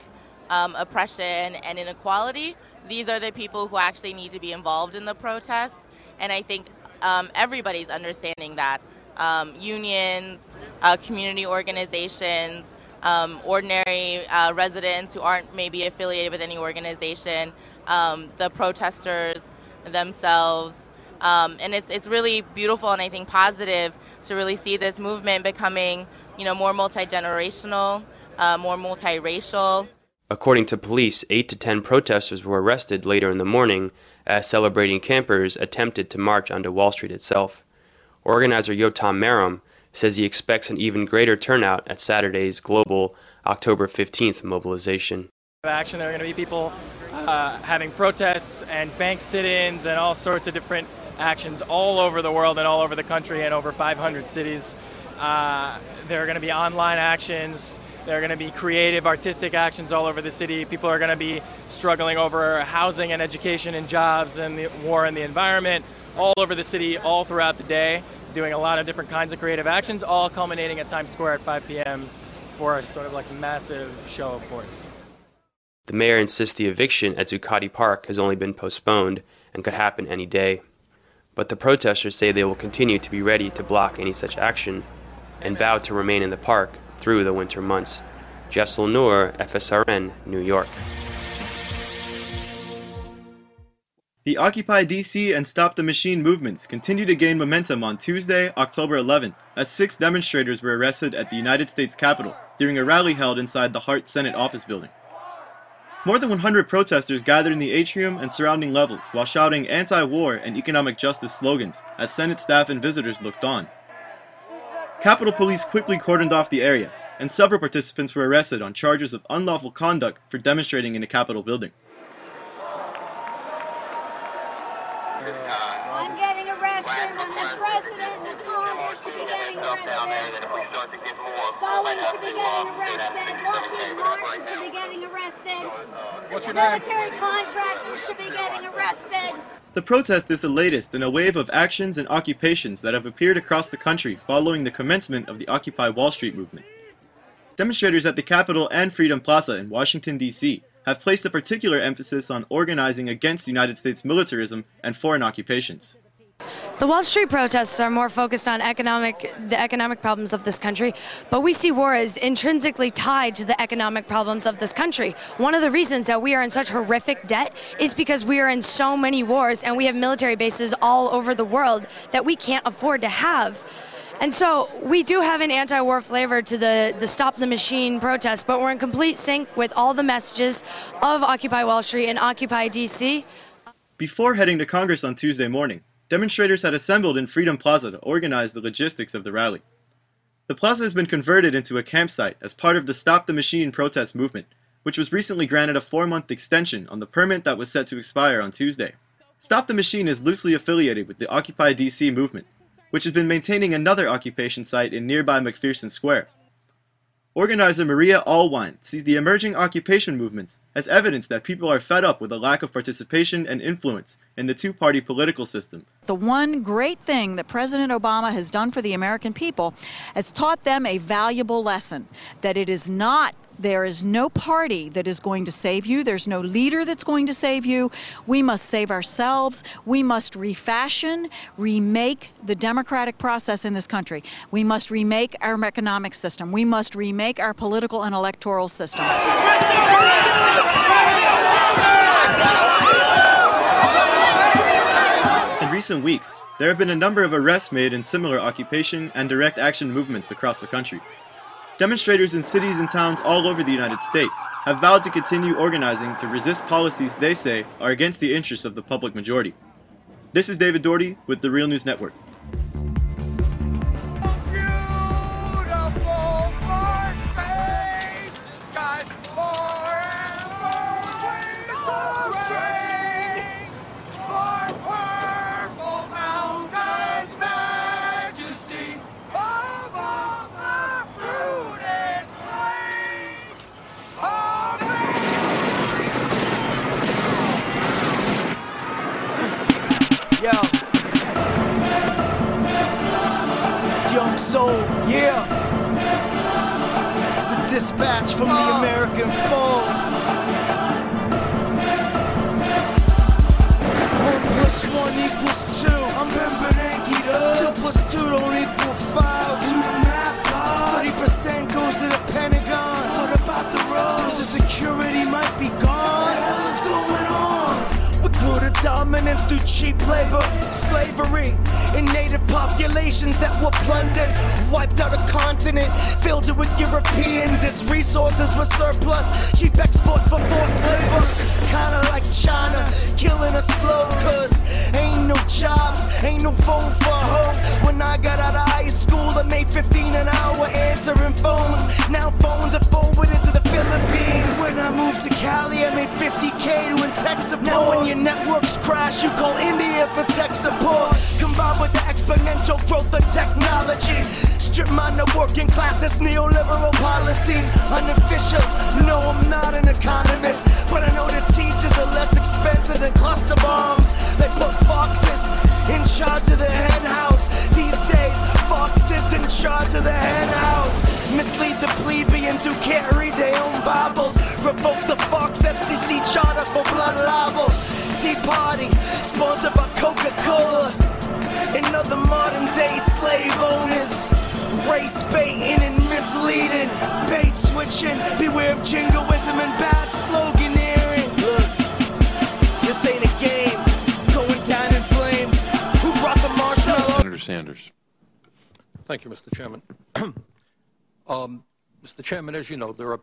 um, oppression and inequality, these are the people who actually need to be involved in the protests. And I think um, everybody's understanding that. Um, unions, uh, community organizations, um, ordinary uh, residents who aren't maybe affiliated with any organization, um, the protesters themselves. Um, and it's, it's really beautiful and I think positive to really see this movement becoming, you know, more multi-generational, uh, more multiracial. According to police, 8 to 10 protesters were arrested later in the morning as celebrating campers attempted to march onto Wall Street itself. Organizer Yotam Marom says he expects an even greater turnout at Saturday's global October 15th mobilization. Action, there are going to be people uh, having protests and bank sit ins and all sorts of different actions all over the world and all over the country in over 500 cities. Uh, there are going to be online actions. There are going to be creative, artistic actions all over the city. People are going to be struggling over housing and education and jobs and the war and the environment all over the city, all throughout the day, doing a lot of different kinds of creative actions, all culminating at Times Square at 5 p.m. for a sort of like massive show of force. The mayor insists the eviction at Zuccotti Park has only been postponed and could happen any day. But the protesters say they will continue to be ready to block any such action and vow to remain in the park through the winter months. Jessel Noor, FSRN, New York. The Occupy DC and Stop the Machine movements continue to gain momentum on Tuesday, October 11th, as six demonstrators were arrested at the United States Capitol during a rally held inside the Hart Senate office building. More than 100 protesters gathered in the atrium and surrounding levels while shouting anti-war and economic justice slogans as Senate staff and visitors looked on. Capitol Police quickly cordoned off the area, and several participants were arrested on charges of unlawful conduct for demonstrating in a Capitol building. I'm getting arrested. I'm the president and the Congress should be getting arrested. Boeing should be getting arrested. Lockheed Martin should be getting arrested. What's your name? Military contractors should be getting arrested. The protest is the latest in a wave of actions and occupations that have appeared across the country following the commencement of the Occupy Wall Street movement. Demonstrators at the Capitol and Freedom Plaza in Washington, D.C. have placed a particular emphasis on organizing against United States militarism and foreign occupations. The Wall Street protests are more focused on economic the economic problems of this country, but we see war as intrinsically tied to the economic problems of this country. One of the reasons that we are in such horrific debt is because we are in so many wars and we have military bases all over the world that we can't afford to have. And so we do have an anti-war flavor to the, the Stop the Machine protest, but we're in complete sync with all the messages of Occupy Wall Street and Occupy DC. Before heading to Congress on Tuesday morning, demonstrators had assembled in Freedom Plaza to organize the logistics of the rally. The plaza has been converted into a campsite as part of the Stop the Machine protest movement, which was recently granted a four-month extension on the permit that was set to expire on Tuesday. Stop the Machine is loosely affiliated with the Occupy DC movement, which has been maintaining another occupation site in nearby McPherson Square. Organizer Maria Allwine sees the emerging occupation movements as evidence that people are fed up with a lack of participation and influence in the two-party political system. The one great thing that President Obama has done for the American people has taught them a valuable lesson that it is not There is no party that is going to save you. There's no leader that's going to save you. We must save ourselves. We must refashion, remake the democratic process in this country. We must remake our economic system. We must remake our political and electoral system. In recent weeks, there have been a number of arrests made in similar occupation and direct action movements across the country. Demonstrators in cities and towns all over the United States have vowed to continue organizing to resist policies they say are against the interests of the public majority. This is David Doherty with the Real News Network.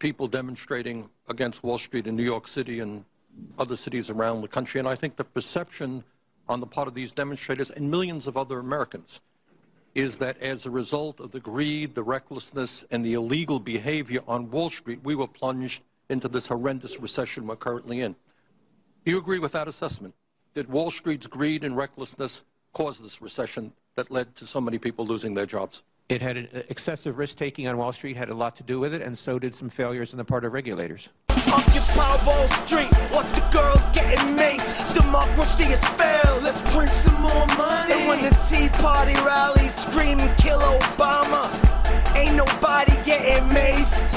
People demonstrating against Wall Street in New York City and other cities around the country, and I think the perception on the part of these demonstrators and millions of other Americans is that as a result of the greed, the recklessness, and the illegal behavior on Wall Street, we were plunged into this horrendous recession we're currently in. Do you agree with that assessment? Did Wall Street's greed and recklessness cause this recession that led to so many people losing their jobs? It had an excessive risk taking on Wall Street had a lot to do with it, and so did some failures on the part of regulators. Occupy Wall Street, watch the girls getting maced. Democracy has failed, let's print some more money. And when the Tea Party rallies scream kill Obama, ain't nobody getting maced.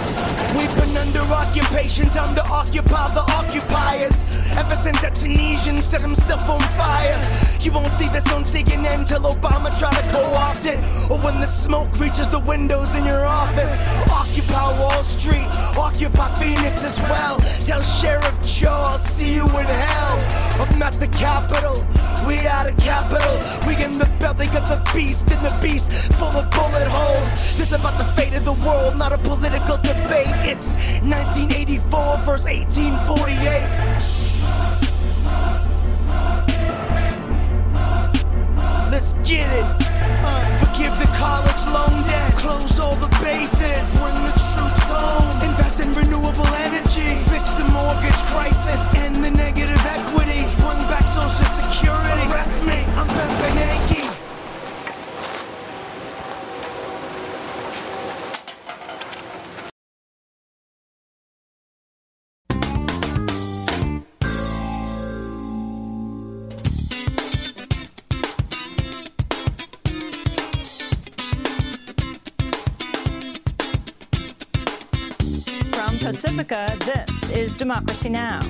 We've been under occupation, time to occupy the occupiers. Ever since that Tunisian set himself on fire. You won't see this on CNN till Obama try to co-opt it. Or when the smoke reaches the windows in your office. Occupy Wall Street, occupy Phoenix as well. Tell Sheriff Charles, see you in hell. I'm at the capital, we out of capital. We in the belly of the beast, in the beast full of bullet holes. This about the fate of the world, not a political debate. It's 1984 verse 1848. Let's get it. Uh, forgive the college loan debt. Close all the bases. Invest in renewable energy. Fix the mortgage crisis and the negative equity. Pacifica, this is Democracy Now!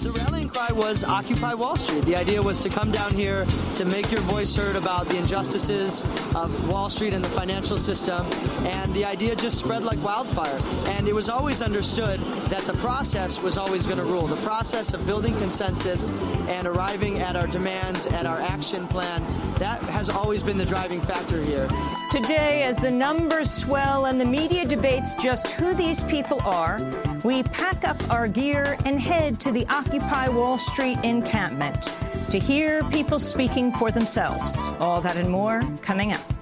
The rallying cry was Occupy Wall Street. The idea was to come down here to make your voice heard about the injustices of Wall Street and the financial system. And the idea just spread like wildfire. And it was always understood that the process was always going to rule. The process of building consensus and arriving at our demands, at our action plan, that has always been the driving factor here. Today, as the numbers swell and the media debates just who these people are, we pack up our gear and head to the Occupy Wall Street encampment to hear people speaking for themselves. All that and more coming up.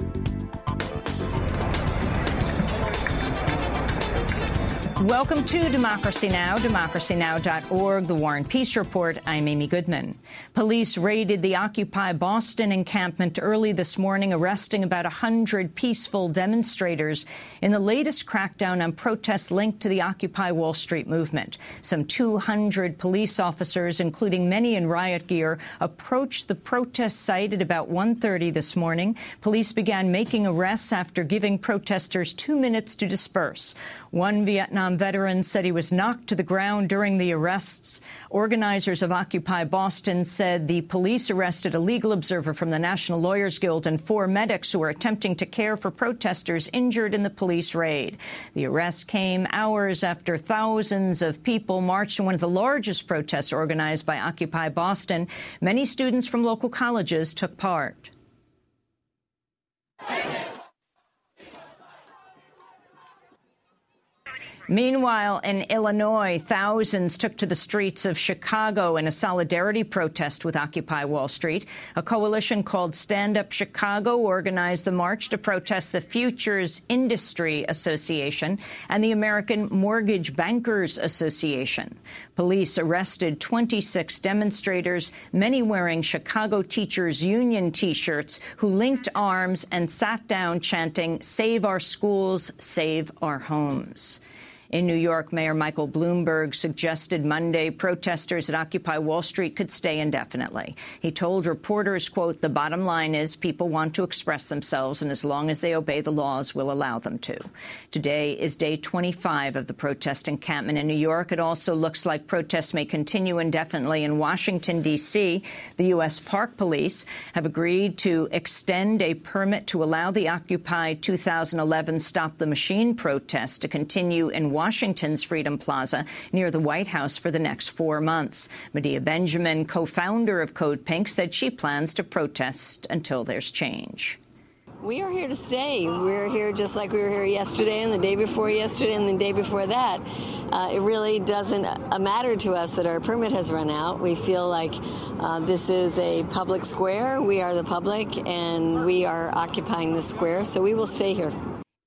Welcome to Democracy Now!, democracynow.org, The War and Peace Report. I'm Amy Goodman. Police raided the Occupy Boston encampment early this morning, arresting about 100 peaceful demonstrators in the latest crackdown on protests linked to the Occupy Wall Street movement. Some 200 police officers, including many in riot gear, approached the protest site at about 1.30 this morning. Police began making arrests after giving protesters two minutes to disperse. One Vietnam veteran said he was knocked to the ground during the arrests. Organizers of Occupy Boston said the police arrested a legal observer from the National Lawyers Guild and four medics who were attempting to care for protesters injured in the police raid. The arrest came hours after thousands of people marched in one of the largest protests organized by Occupy Boston. Many students from local colleges took part. Meanwhile, in Illinois, thousands took to the streets of Chicago in a solidarity protest with Occupy Wall Street. A coalition called Stand Up Chicago organized the march to protest the Futures Industry Association and the American Mortgage Bankers Association. Police arrested 26 demonstrators, many wearing Chicago Teachers Union T-shirts, who linked arms and sat down chanting, Save our schools, save our homes. In New York, Mayor Michael Bloomberg suggested Monday protesters at Occupy Wall Street could stay indefinitely. He told reporters, quote, the bottom line is people want to express themselves, and as long as they obey the laws, we'll allow them to. Today is day 25 of the protest encampment in New York. It also looks like protests may continue indefinitely in Washington, D.C. The U.S. Park Police have agreed to extend a permit to allow the Occupy 2011 Stop the Machine protest to continue in Washington's Freedom Plaza near the White House for the next four months. Medea Benjamin, co-founder of Code Pink, said she plans to protest until there's change. We are here to stay. We're here just like we were here yesterday and the day before yesterday and the day before that. Uh, it really doesn't uh, matter to us that our permit has run out. We feel like uh, this is a public square. We are the public and we are occupying the square, so we will stay here.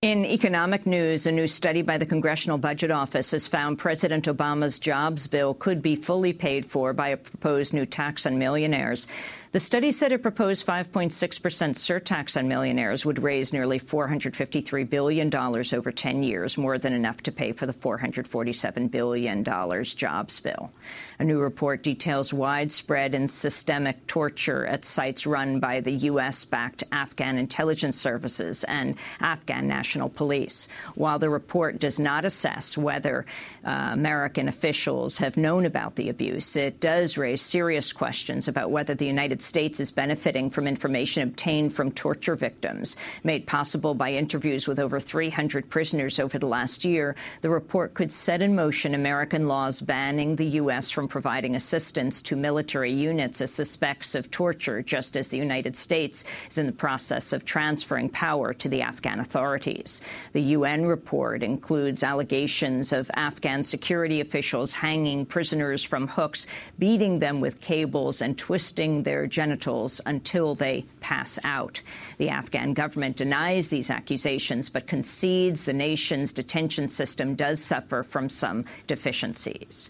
In economic news, a new study by the Congressional Budget Office has found President Obama's jobs bill could be fully paid for by a proposed new tax on millionaires. The study said a proposed 5.6 percent surtax on millionaires would raise nearly $453 billion over 10 years, more than enough to pay for the $447 billion jobs bill. A new report details widespread and systemic torture at sites run by the U.S.-backed Afghan intelligence services and Afghan National Police. While the report does not assess whether uh, American officials have known about the abuse, it does raise serious questions about whether the United States is benefiting from information obtained from torture victims. Made possible by interviews with over 300 prisoners over the last year, the report could set in motion American laws banning the U.S. from providing assistance to military units as suspects of torture, just as the United States is in the process of transferring power to the Afghan authorities. The UN report includes allegations of Afghan security officials hanging prisoners from hooks, beating them with cables, and twisting their genitals until they pass out. The Afghan government denies these accusations but concedes the nation's detention system does suffer from some deficiencies.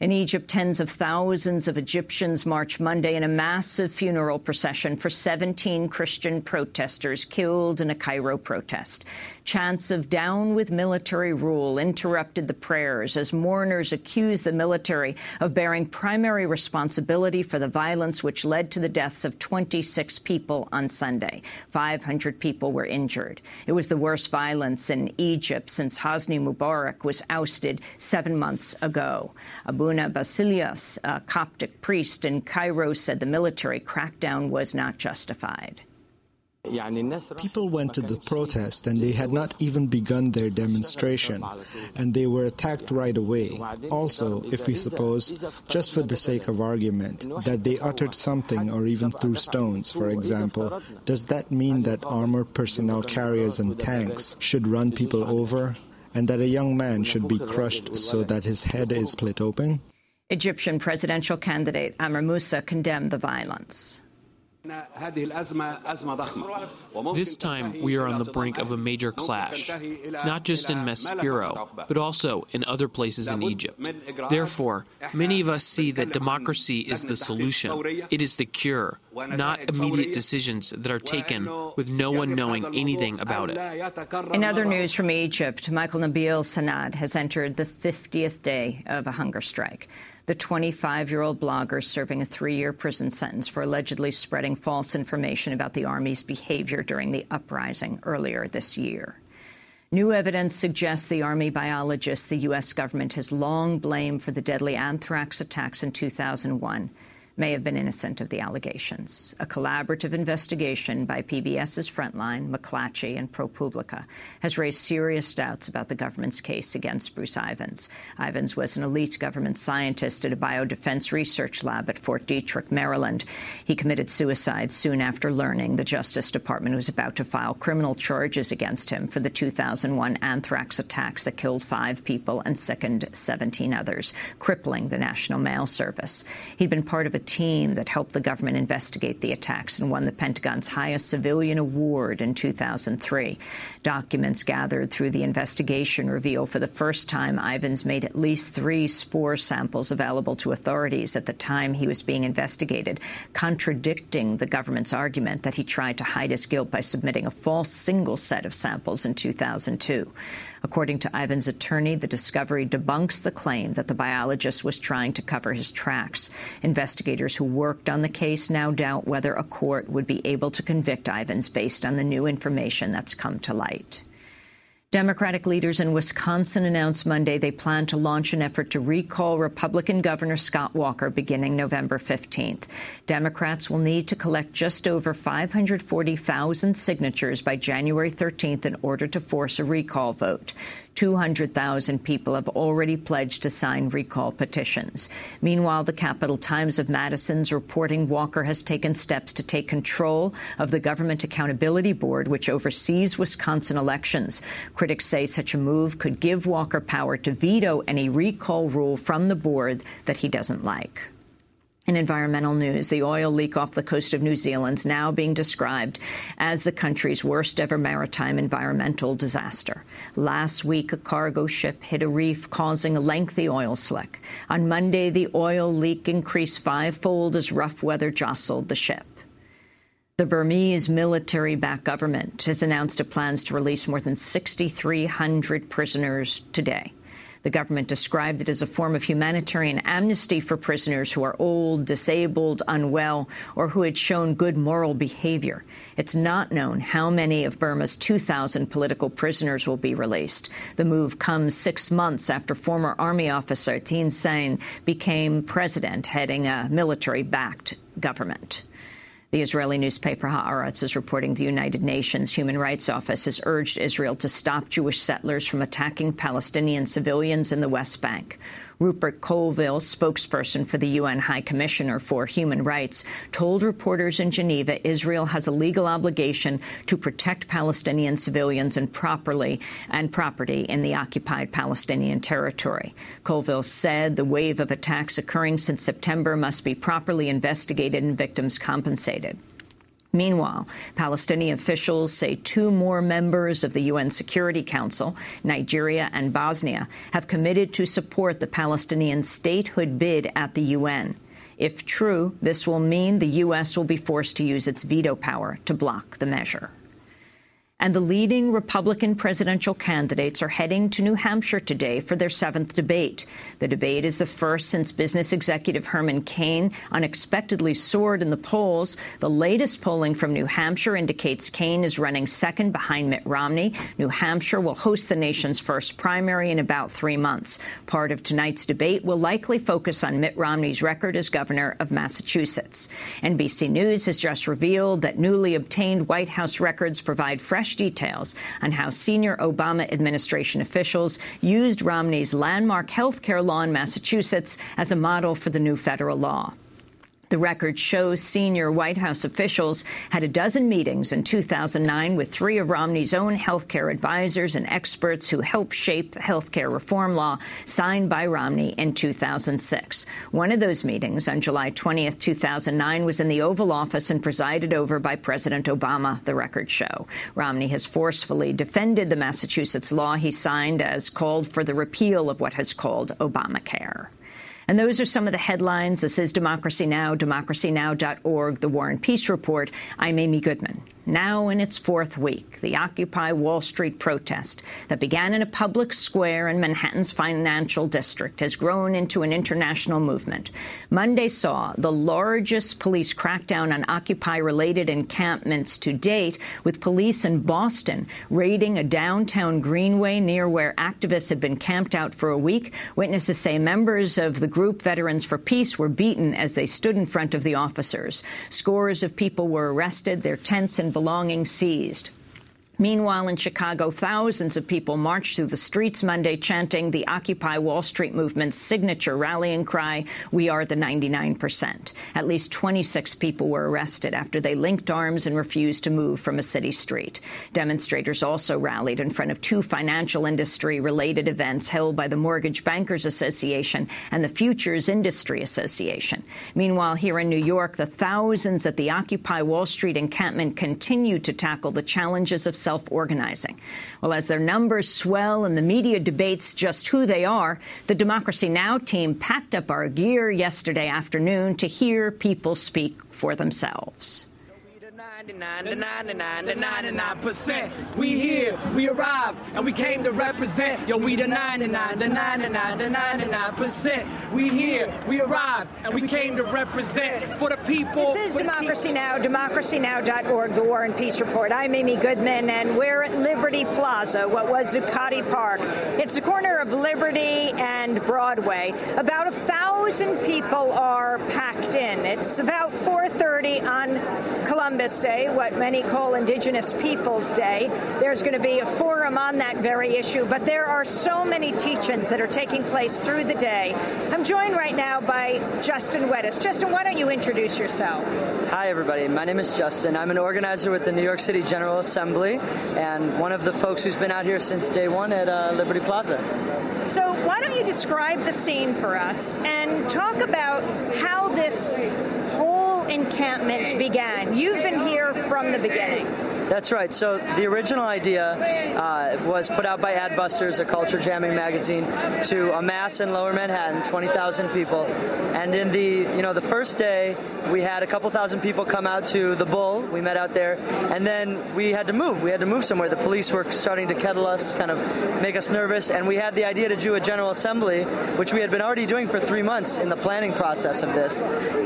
In Egypt, tens of thousands of Egyptians marched Monday in a massive funeral procession for 17 Christian protesters killed in a Cairo protest. Chants of down with military rule interrupted the prayers as mourners accused the military of bearing primary responsibility for the violence which led to the deaths of 26 people on Sunday. 500 people were injured. It was the worst violence in Egypt since Hosni Mubarak was ousted seven months ago. Abu Abuna Basilios, a Coptic priest in Cairo, said the military crackdown was not justified. People went to the protest and they had not even begun their demonstration, and they were attacked right away. Also, if we suppose, just for the sake of argument, that they uttered something or even threw stones, for example, does that mean that armored personnel carriers and tanks should run people over? And that a young man should be crushed so that his head is split open? Egyptian presidential candidate Amr Moussa condemned the violence. This time, we are on the brink of a major clash, not just in Maspero, but also in other places in Egypt. Therefore, many of us see that democracy is the solution. It is the cure, not immediate decisions that are taken with no one knowing anything about it. In other news from Egypt, Michael Nabil Sanad has entered the 50th day of a hunger strike the 25-year-old blogger serving a three-year prison sentence for allegedly spreading false information about the Army's behavior during the uprising earlier this year. New evidence suggests the Army biologist the U.S. government has long blamed for the deadly anthrax attacks in 2001 may have been innocent of the allegations. A collaborative investigation by PBS's Frontline, McClatchy, and ProPublica has raised serious doubts about the government's case against Bruce Ivins. Ivins was an elite government scientist at a biodefense research lab at Fort Detrick, Maryland. He committed suicide soon after learning the Justice Department was about to file criminal charges against him for the 2001 anthrax attacks that killed five people and sickened 17 others, crippling the National Mail Service. He'd been part of a team that helped the government investigate the attacks and won the Pentagon's highest civilian award in 2003. Documents gathered through the investigation reveal for the first time Ivins made at least three spore samples available to authorities at the time he was being investigated, contradicting the government's argument that he tried to hide his guilt by submitting a false single set of samples in 2002. According to Ivins' attorney, the discovery debunks the claim that the biologist was trying to cover his tracks. Investigators who worked on the case now doubt whether a court would be able to convict Ivins based on the new information that's come to light. Democratic leaders in Wisconsin announced Monday they plan to launch an effort to recall Republican Governor Scott Walker beginning November 15th. Democrats will need to collect just over 540,000 signatures by January 13th in order to force a recall vote. 200,000 people have already pledged to sign recall petitions. Meanwhile, the Capital Times of Madison's reporting Walker has taken steps to take control of the Government Accountability Board, which oversees Wisconsin elections. Critics say such a move could give Walker power to veto any recall rule from the board that he doesn't like. In environmental news, the oil leak off the coast of New Zealand is now being described as the country's worst ever maritime environmental disaster. Last week, a cargo ship hit a reef, causing a lengthy oil slick. On Monday, the oil leak increased fivefold as rough weather jostled the ship. The Burmese military-backed government has announced it plans to release more than 6,300 prisoners today. The government described it as a form of humanitarian amnesty for prisoners who are old, disabled, unwell, or who had shown good moral behavior. It's not known how many of Burma's 2,000 political prisoners will be released. The move comes six months after former army officer Thein Sein became president, heading a military-backed government. The Israeli newspaper Haaretz is reporting the United Nations Human Rights Office has urged Israel to stop Jewish settlers from attacking Palestinian civilians in the West Bank. Rupert Colville, spokesperson for the UN High Commissioner for Human Rights, told reporters in Geneva Israel has a legal obligation to protect Palestinian civilians and properly and property in the occupied Palestinian territory. Colville said the wave of attacks occurring since September must be properly investigated and victims compensated. Meanwhile, Palestinian officials say two more members of the UN Security Council, Nigeria and Bosnia, have committed to support the Palestinian statehood bid at the UN. If true, this will mean the U.S. will be forced to use its veto power to block the measure and the leading Republican presidential candidates are heading to New Hampshire today for their seventh debate. The debate is the first since business executive Herman Cain unexpectedly soared in the polls. The latest polling from New Hampshire indicates Cain is running second behind Mitt Romney. New Hampshire will host the nation's first primary in about three months. Part of tonight's debate will likely focus on Mitt Romney's record as governor of Massachusetts. NBC News has just revealed that newly obtained White House records provide fresh details on how senior Obama administration officials used Romney's landmark health care law in Massachusetts as a model for the new federal law. The record shows senior White House officials had a dozen meetings in 2009 with three of Romney's own health care advisors and experts who helped shape the health care reform law signed by Romney in 2006. One of those meetings on July 20, 2009, was in the Oval Office and presided over by President Obama, the records show. Romney has forcefully defended the Massachusetts law he signed as called for the repeal of what has called Obamacare. And those are some of the headlines. This is Democracy Now!, democracynow.org, The War and Peace Report. I'm Amy Goodman now in its fourth week, the Occupy Wall Street protest that began in a public square in Manhattan's financial district has grown into an international movement. Monday saw the largest police crackdown on Occupy-related encampments to date, with police in Boston raiding a downtown greenway near where activists had been camped out for a week. Witnesses say members of the group Veterans for Peace were beaten as they stood in front of the officers. Scores of people were arrested, their tents and belongings seized. Meanwhile, in Chicago, thousands of people marched through the streets Monday chanting the Occupy Wall Street movement's signature rallying cry, We are the 99 percent. At least 26 people were arrested after they linked arms and refused to move from a city street. Demonstrators also rallied in front of two financial industry-related events held by the Mortgage Bankers Association and the Futures Industry Association. Meanwhile, here in New York, the thousands at the Occupy Wall Street encampment continue to tackle the challenges of self-organizing. Well, as their numbers swell and the media debates just who they are, the Democracy Now! team packed up our gear yesterday afternoon to hear people speak for themselves. 99, the 99, the 99 percent. We here, we arrived, and we came to represent. Yo, we the 99, the 99, the 99 percent. We here, we arrived, and we came to represent for the people. This is Democracy Now!, democracynow.org, the War and Peace Report. I'm Amy Goodman, and we're at Liberty Plaza, what was Zuccotti Park. It's the corner of Liberty and Broadway. About a thousand people are packed in. It's about 4:30 on Columbus Day. Day, what many call Indigenous Peoples Day. There's going to be a forum on that very issue, but there are so many teach-ins that are taking place through the day. I'm joined right now by Justin Wedes. Justin, why don't you introduce yourself? Hi, everybody. My name is Justin. I'm an organizer with the New York City General Assembly and one of the folks who's been out here since day one at uh, Liberty Plaza. So, why don't you describe the scene for us and talk about how this encampment began? You've been here from the beginning. That's right. So the original idea uh, was put out by Adbusters, a culture jamming magazine, to amass in Lower Manhattan 20,000 people. And in the you know the first day, we had a couple thousand people come out to the Bull. We met out there, and then we had to move. We had to move somewhere. The police were starting to kettle us, kind of make us nervous, and we had the idea to do a general assembly, which we had been already doing for three months in the planning process of this,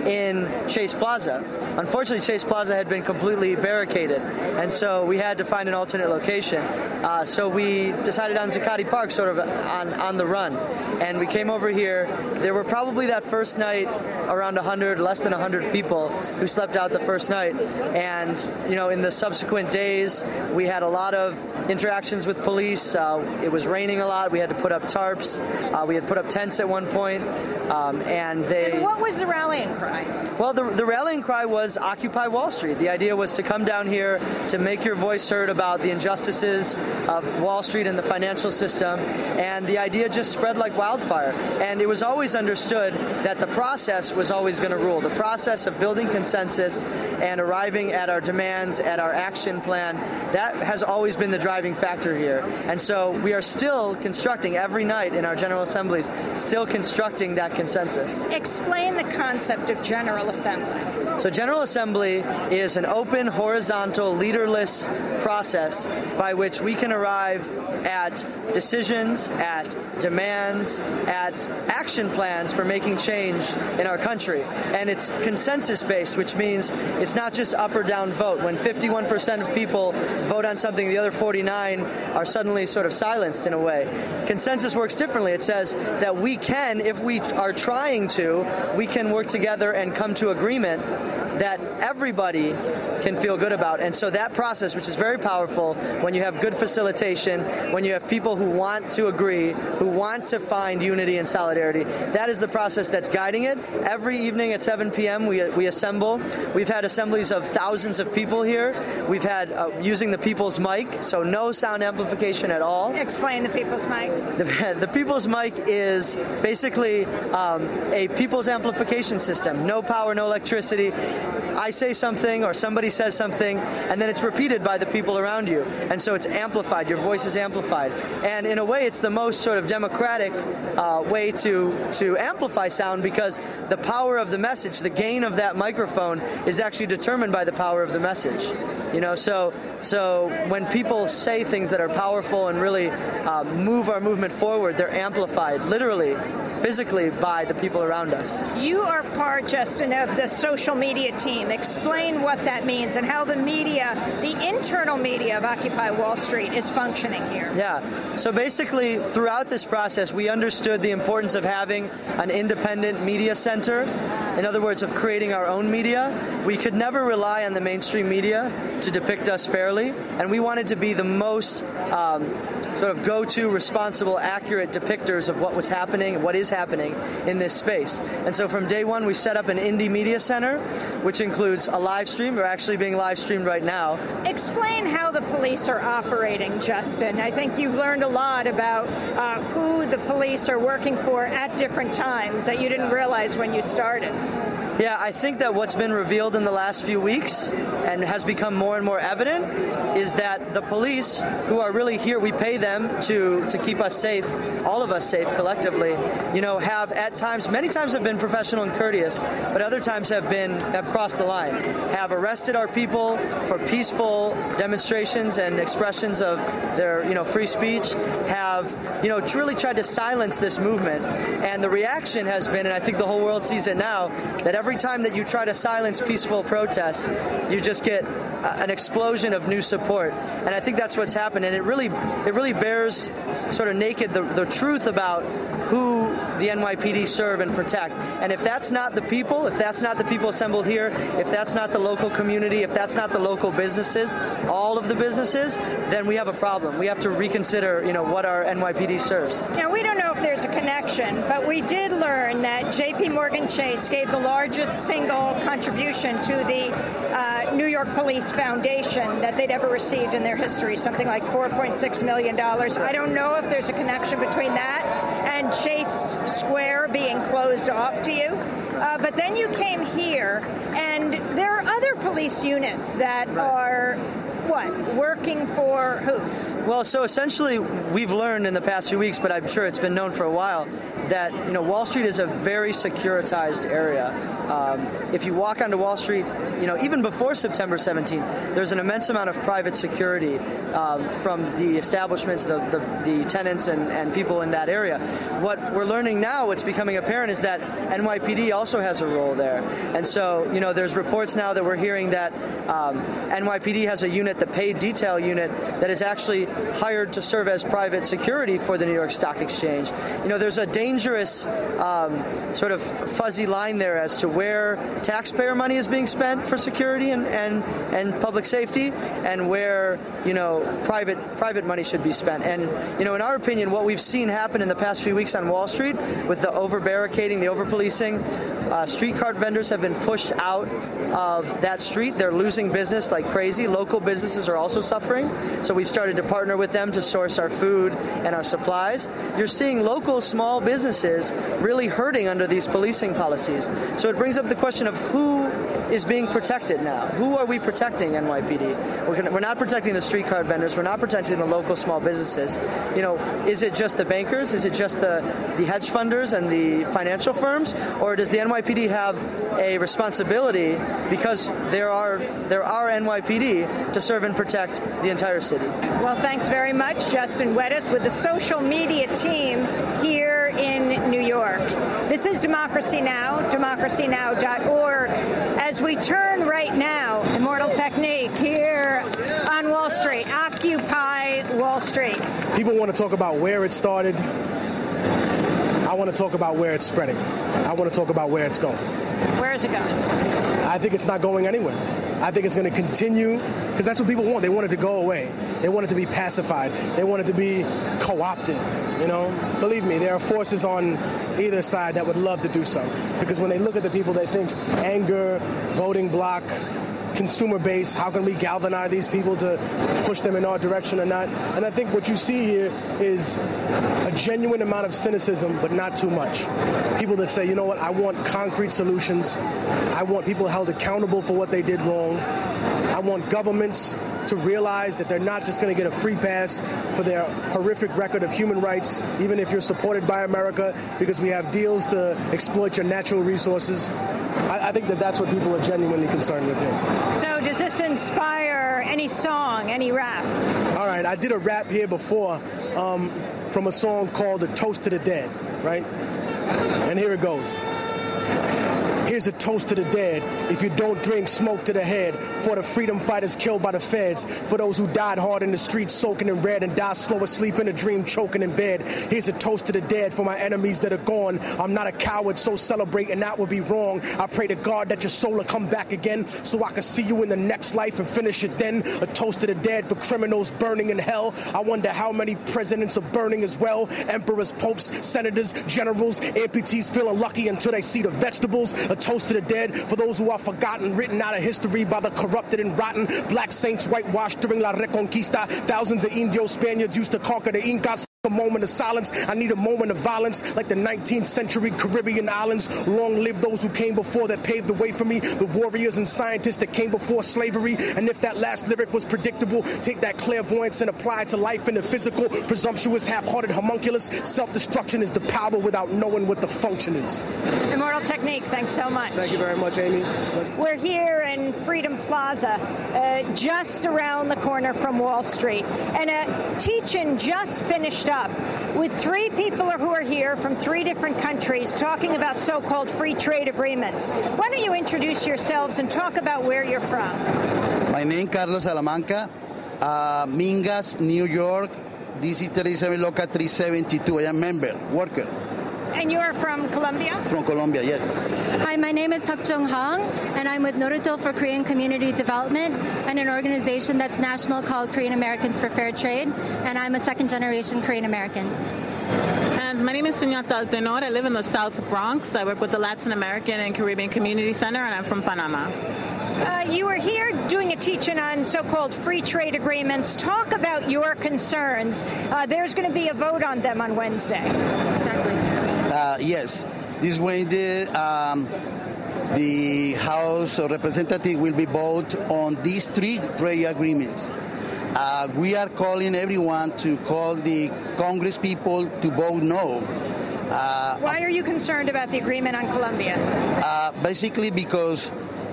in Chase Plaza. Unfortunately, Chase Plaza had been completely barricaded, and so we had to find an alternate location. Uh, so we decided on Zuccotti Park, sort of on, on the run. And we came over here. There were probably that first night around 100, less than 100 people who slept out the first night. And, you know, in the subsequent days, we had a lot of interactions with police. Uh, it was raining a lot. We had to put up tarps. Uh, we had put up tents at one point. Um, and they. And what was the rallying cry? Well, the, the rallying cry was Occupy Wall Street. The idea was to come down here to make your voice heard about the injustices of Wall Street and the financial system. And the idea just spread like wildfire. And it was always understood that the process was always going to rule. The process of building consensus and arriving at our demands, at our action plan, that has always been the driving factor here. And so we are still constructing every night in our General Assemblies, still constructing that consensus. Explain the concept of General Assembly. So, General Assembly is an open, horizontal, leaderless process by which we can arrive at decisions, at demands, at action plans for making change in our country. And it's consensus based, which means it's not just up or down vote. When 51% of people vote on something, the other 49 are suddenly sort of silenced in a way. Consensus works differently. It says that we can, if we are trying to, we can work together and come to agreement that everybody can feel good about. And so that process, which is very powerful, when you have good facilitation, when you have people who want to agree, who want to find unity and solidarity, that is the process that's guiding it. Every evening at 7 p.m., we, we assemble. We've had assemblies of thousands of people here. We've had uh, using the people's mic, so no sound amplification at all. Explain the people's mic. The, the people's mic is basically um, a people's amplification system. No power, no electricity. I say something or somebody says something, and then it's repeated by the people around you. And so it's amplified. Your voice is amplified. And in a way, it's the most sort of democratic uh, way to, to amplify sound because the power of the message, the gain of that microphone, is actually determined by the power of the message. You know, so so when people say things that are powerful and really uh, move our movement forward, they're amplified, literally, physically, by the people around us. You are part, Justin, of the social media team. Explain what that means and how the media, the internal media of Occupy Wall Street, is functioning here. Yeah. So basically, throughout this process, we understood the importance of having an independent media center. In other words, of creating our own media. We could never rely on the mainstream media to depict us fairly, and we wanted to be the most um, sort of go-to, responsible, accurate depictors of what was happening, what is happening in this space. And so from day one, we set up an indie media center, which includes a live stream. We're actually being live streamed right now. Explain how the police are operating, Justin. I think you've learned a lot about uh, who the police are working for at different times that you didn't realize when you started. Yeah, I think that what's been revealed in the last few weeks and has become more and more evident is that the police who are really here, we pay them to, to keep us safe, all of us safe collectively, you know, have at times, many times have been professional and courteous, but other times have been, have crossed the line, have arrested our people for peaceful demonstrations and expressions of their, you know, free speech, have, you know, really tried to silence this movement. And the reaction has been, and I think the whole world sees it now, that every time that you try to silence peaceful protests, you just get an explosion of new support. And I think that's what's happened. And it really, it really bears sort of naked the, the truth about who the NYPD serve and protect. And if that's not the people, if that's not the people assembled here, if that's not the local community, if that's not the local businesses, all of the businesses, then we have a problem. We have to reconsider, you know, what our NYPD serves. Now, we don't know if there's a connection, but we did learn that JP Morgan Chase gave the largest single contribution to the uh, New York Police Foundation that they'd ever received in their history, something like $4.6 million. I don't know if there's a connection between that and Chase Square being closed off to you. Uh, but then you came here, and there are other police units that are what working for who? Well, so essentially, we've learned in the past few weeks, but I'm sure it's been known for a while, that you know Wall Street is a very securitized area. Um, if you walk onto Wall Street, you know even before September 17th, there's an immense amount of private security um, from the establishments, the, the, the tenants, and, and people in that area. What we're learning now, what's becoming apparent, is that NYPD also has a role there, and so you know there's reports now that we're hearing that um, NYPD has a unit, the paid detail unit, that is actually hired to serve as private security for the New York Stock Exchange. You know, there's a dangerous um, sort of fuzzy line there as to where taxpayer money is being spent for security and, and, and public safety and where, you know, private private money should be spent. And, you know, in our opinion, what we've seen happen in the past few weeks on Wall Street with the over barricading, the over policing, uh, street cart vendors have been pushed out of that street. They're losing business like crazy. Local businesses are also suffering. So we've started to partner with them to source our food and our supplies. You're seeing local small businesses really hurting under these policing policies. So it brings up the question of who is being protected now. Who are we protecting, NYPD? We're, gonna, we're not protecting the street cart vendors. We're not protecting the local small businesses. You know, is it just the bankers? Is it just the, the hedge funders and the financial firms? Or does the NYPD have a responsibility because there are there are NYPD to serve and protect the entire city? Well, thanks very much, Justin Wedes, with the social media team here in New York. This is Democracy Now!, democracynow.org. As we turn right now, Immortal Technique here on Wall Street, Occupy Wall Street. People want to talk about where it started. I want to talk about where it's spreading. I want to talk about where it's going. Where is it going? I think it's not going anywhere. I think it's going to continue because that's what people want. They want it to go away. They want it to be pacified. They want it to be co-opted. You know, believe me, there are forces on either side that would love to do so because when they look at the people, they think anger, voting block, consumer base. How can we galvanize these people to push them in our direction or not? And I think what you see here is a genuine amount of cynicism, but not too much. People that say, you know what, I want concrete solutions. I want people held accountable for what they did wrong. I want governments to realize that they're not just going to get a free pass for their horrific record of human rights, even if you're supported by America, because we have deals to exploit your natural resources. I, I think that that's what people are genuinely concerned with here. So, does this inspire any song, any rap? All right, I did a rap here before um, from a song called "A Toast to the Dead," right? And here it goes. Here's a toast to the dead. If you don't drink, smoke to the head. For the freedom fighters killed by the feds. For those who died hard in the streets, soaking in red, and died slow asleep in a dream, choking in bed. Here's a toast to the dead for my enemies that are gone. I'm not a coward, so celebrate, and that would be wrong. I pray to God that your soul will come back again so I can see you in the next life and finish it then. A toast to the dead for criminals burning in hell. I wonder how many presidents are burning as well. Emperors, popes, senators, generals, amputees feeling lucky until they see the vegetables. A toast to the dead for those who are forgotten, written out of history by the corrupted and rotten. Black saints whitewashed during La Reconquista. Thousands of Indios Spaniards used to conquer the Incas. A moment of silence. I need a moment of violence like the 19th century Caribbean islands. Long live those who came before that paved the way for me. The warriors and scientists that came before slavery. And if that last lyric was predictable, take that clairvoyance and apply it to life in the physical. Presumptuous, half-hearted homunculus. Self-destruction is the power without knowing what the function is. Immortal Technique, thanks so much. Thank you very much, Amy. We're here in Freedom Plaza, uh, just around the corner from Wall Street. And a teach-in just finished up with three people who are here from three different countries talking about so-called free trade agreements. Why don't you introduce yourselves and talk about where you're from? My name is Carlos Salamanca, uh, Mingas, New York. Is 37 Loca 372. I am a member, worker. And you're from Colombia? From Colombia, yes. Hi, my name is Suk Jung Hong, and I'm with Nodutdol for Korean Community Development and an organization that's national called Korean Americans for Fair Trade, and I'm a second generation Korean American. And my name is Sunyata Altenor. I live in the South Bronx. I work with the Latin American and Caribbean Community Center, and I'm from Panama. Uh, you are here doing a teaching on so-called free trade agreements. Talk about your concerns. Uh, there's going to be a vote on them on Wednesday. Exactly. Uh, yes, this Wednesday, um, the House of Representatives will be vote on these three trade agreements. Uh, we are calling everyone to call the Congress people to vote no. Uh, Why are you concerned about the agreement on Colombia? uh, basically because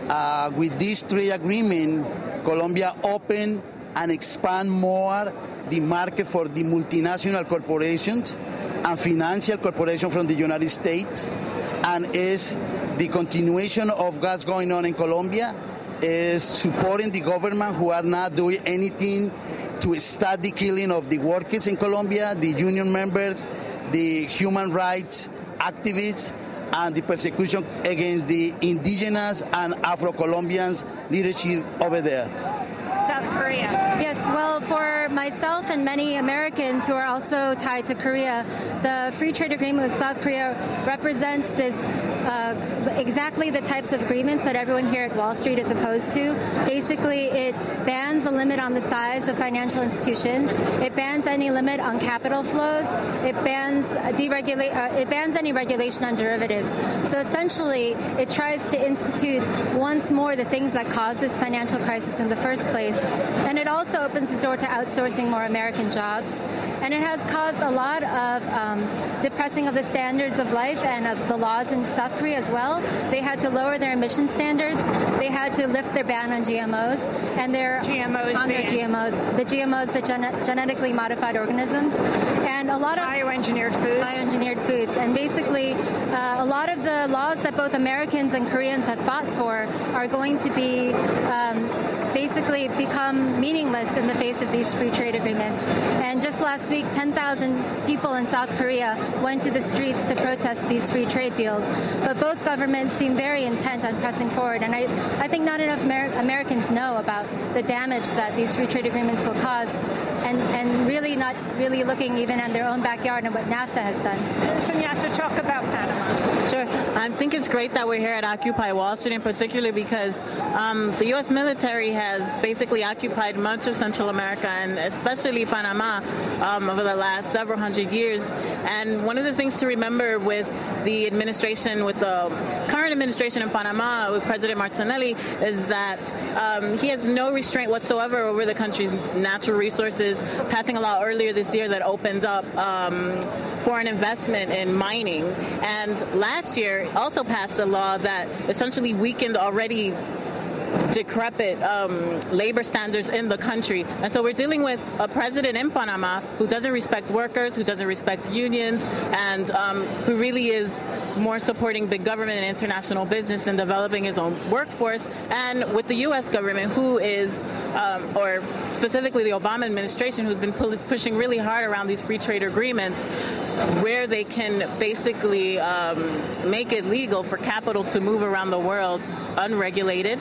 uh, with this trade agreement, Colombia open and expand more the market for the multinational corporations and financial corporations from the United States, and is the continuation of what's going on in Colombia is supporting the government who are not doing anything to start the killing of the workers in Colombia, the union members, the human rights activists, and the persecution against the indigenous and Afro-Colombians leadership over there. South Korea. Yes, well, for myself and many Americans who are also tied to Korea, the free trade agreement with South Korea represents this uh, exactly the types of agreements that everyone here at Wall Street is opposed to. Basically, it bans a limit on the size of financial institutions. It bans any limit on capital flows. It bans deregulate. Uh, it bans any regulation on derivatives. So essentially, it tries to institute once more the things that caused this financial crisis in the first place, and it also opens the door to outsourcing more American jobs. And it has caused a lot of um, depressing of the standards of life and of the laws in South Korea as well. They had to lower their emission standards. They had to lift their ban on GMOs and their GMOs on their GMOs, the GMOs, the gen- genetically modified organisms, and a lot of bioengineered foods. Bioengineered foods, and basically uh, a lot of the laws that both Americans and Koreans have fought for are going to be. Um, basically become meaningless in the face of these free trade agreements. And just last week, 10,000 people in South Korea went to the streets to protest these free trade deals. But both governments seem very intent on pressing forward. And I, I think not enough Amer- Americans know about the damage that these free trade agreements will cause. And, and really not really looking even in their own backyard and what NAFTA has done. Sunyata, talk about Panama. Sure. I think it's great that we're here at Occupy Wall Street, in particular because um, the U.S. military has basically occupied much of Central America and especially Panama um, over the last several hundred years. And one of the things to remember with the administration, with the current administration in Panama, with President Martinelli, is that um, he has no restraint whatsoever over the country's natural resources, passing a law earlier this year that opened up um, foreign investment in mining. And last year also passed a law that essentially weakened already decrepit um, labor standards in the country. And so we're dealing with a president in Panama who doesn't respect workers, who doesn't respect unions, and um, who really is more supporting big government and international business and developing his own workforce. And with the U.S. government, who is, um, or specifically the Obama administration, who's been pu- pushing really hard around these free trade agreements, where they can basically um, make it legal for capital to move around the world unregulated.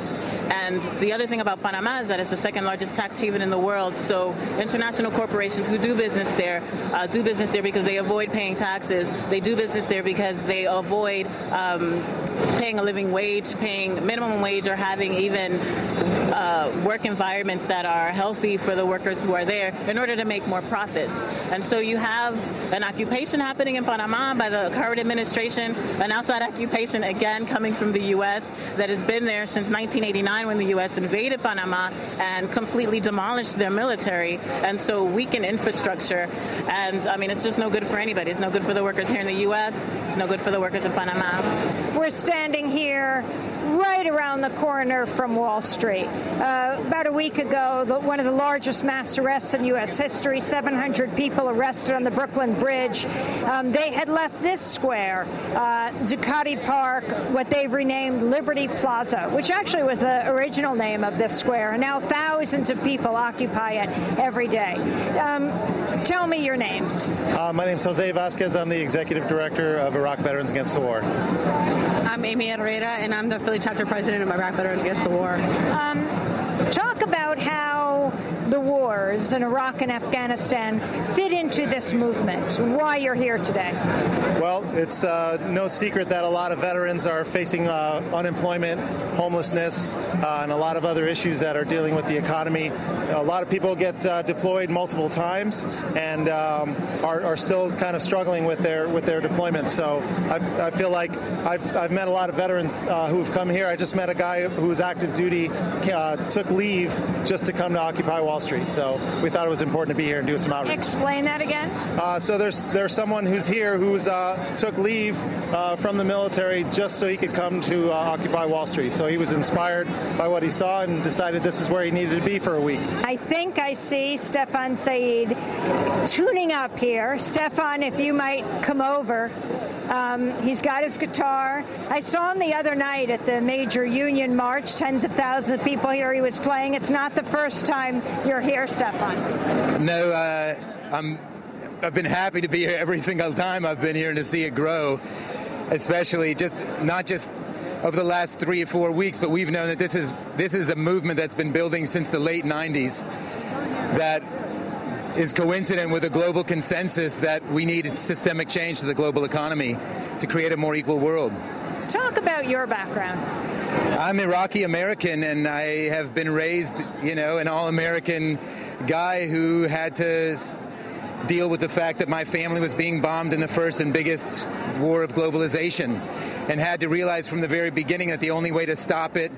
And the other thing about Panama is that it's the second largest tax haven in the world. So international corporations who do business there uh, do business there because they avoid paying taxes. They do business there because they avoid um, paying a living wage, paying minimum wage, or having even uh, work environments that are healthy for the workers who are there in order to make more profits. And so you have an occupation happening in Panama by the current administration, an outside occupation again coming from the U.S. that has been there since 1989 when the U.S. invaded Panama and completely demolished their military and so weakened infrastructure. And I mean, it's just no good for anybody. It's no good for the workers here in the U.S. It's no good for the workers in Panama. We're standing here right around the corner from Wall Street. Uh, about a week ago, the, one of the largest mass arrests in U.S. history, 700 people arrested on the Brooklyn Bridge. Um, they had left this square, uh, Zuccotti Park, what they've renamed Liberty Plaza, which actually was the original name of this square. And now thousands of people occupy it every day. Um, tell me your names. Uh, my name is Jose Vasquez. I'm the executive director of Iraq Veterans Against the War. I'm Amy Herrera, and I'm the Philly chapter president of Iraq Veterans Against the War. Um, talk about how the wars in Iraq and Afghanistan fit into this movement. Why you're here today? Well, it's uh, no secret that a lot of veterans are facing uh, unemployment, homelessness, uh, and a lot of other issues that are dealing with the economy. A lot of people get uh, deployed multiple times and um, are, are, still kind of struggling with their with their deployment. So I, I feel like I've, I've met a lot of veterans uh, who have come here. I just met a guy who was active duty, uh, took leave just to come to Occupy Wall Street. So we thought it was important to be here and do some outreach. Explain that again. Uh, so there's there's someone who's here who's uh, took leave uh, from the military just so he could come to uh, Occupy Wall Street. So he was inspired by what he saw and decided this is where he needed to be for a week. I think I see Stefan Said tuning up here. Stefan, if you might come over. Um, he's got his guitar. I saw him the other night at the major union march. Tens of thousands of people here. He was playing. It's not the first time you're here, Stefan? No, uh, I'm. I've been happy to be here every single time I've been here and to see it grow, especially just not just over the last three or four weeks, but we've known that this is this is a movement that's been building since the late 90s. That is coincident with a global consensus that we need systemic change to the global economy to create a more equal world. Talk about your background. I'm Iraqi American and I have been raised, you know, an all American guy who had to deal with the fact that my family was being bombed in the first and biggest war of globalization and had to realize from the very beginning that the only way to stop it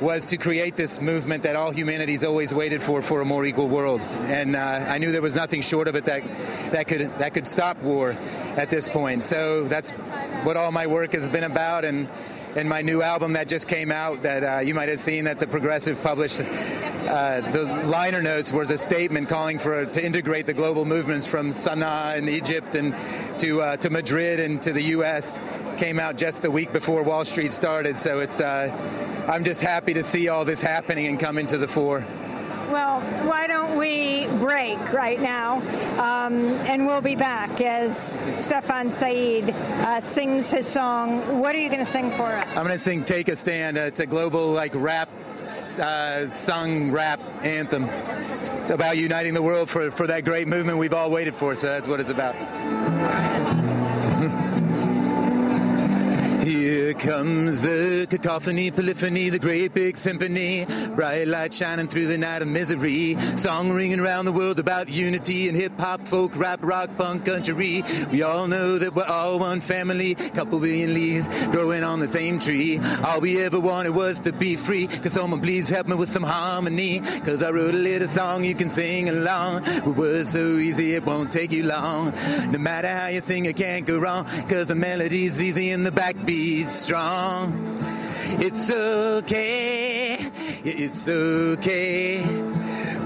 was to create this movement that all humanity's always waited for for a more equal world. And uh, I knew there was nothing short of it that that could that could stop war at this point. So that's what all my work has been about. And and my new album that just came out that uh, you might have seen that the progressive published uh, the liner notes was a statement calling for to integrate the global movements from Sana'a in Egypt and to uh, to Madrid and to the US came out just the week before Wall Street started so it's uh, I'm just happy to see all this happening and coming to the fore. Well, why don't we break right now, um, and we'll be back as Stefan Said uh, sings his song. What are you going to sing for us? I'm going to sing "Take a Stand." Uh, it's a global like rap uh, sung rap anthem about uniting the world for for that great movement we've all waited for. So that's what it's about. Here comes the cacophony, polyphony, the great big symphony. Bright light shining through the night of misery. Song ringing around the world about unity and hip hop, folk, rap, rock, punk, country. We all know that we're all one family. Couple billion leaves growing on the same tree. All we ever wanted was to be free. Cause someone please help me with some harmony. Cause I wrote a little song you can sing along. With words so easy it won't take you long. No matter how you sing, it can't go wrong. Cause the melody's easy and the backbeat strong. It's okay, it's okay.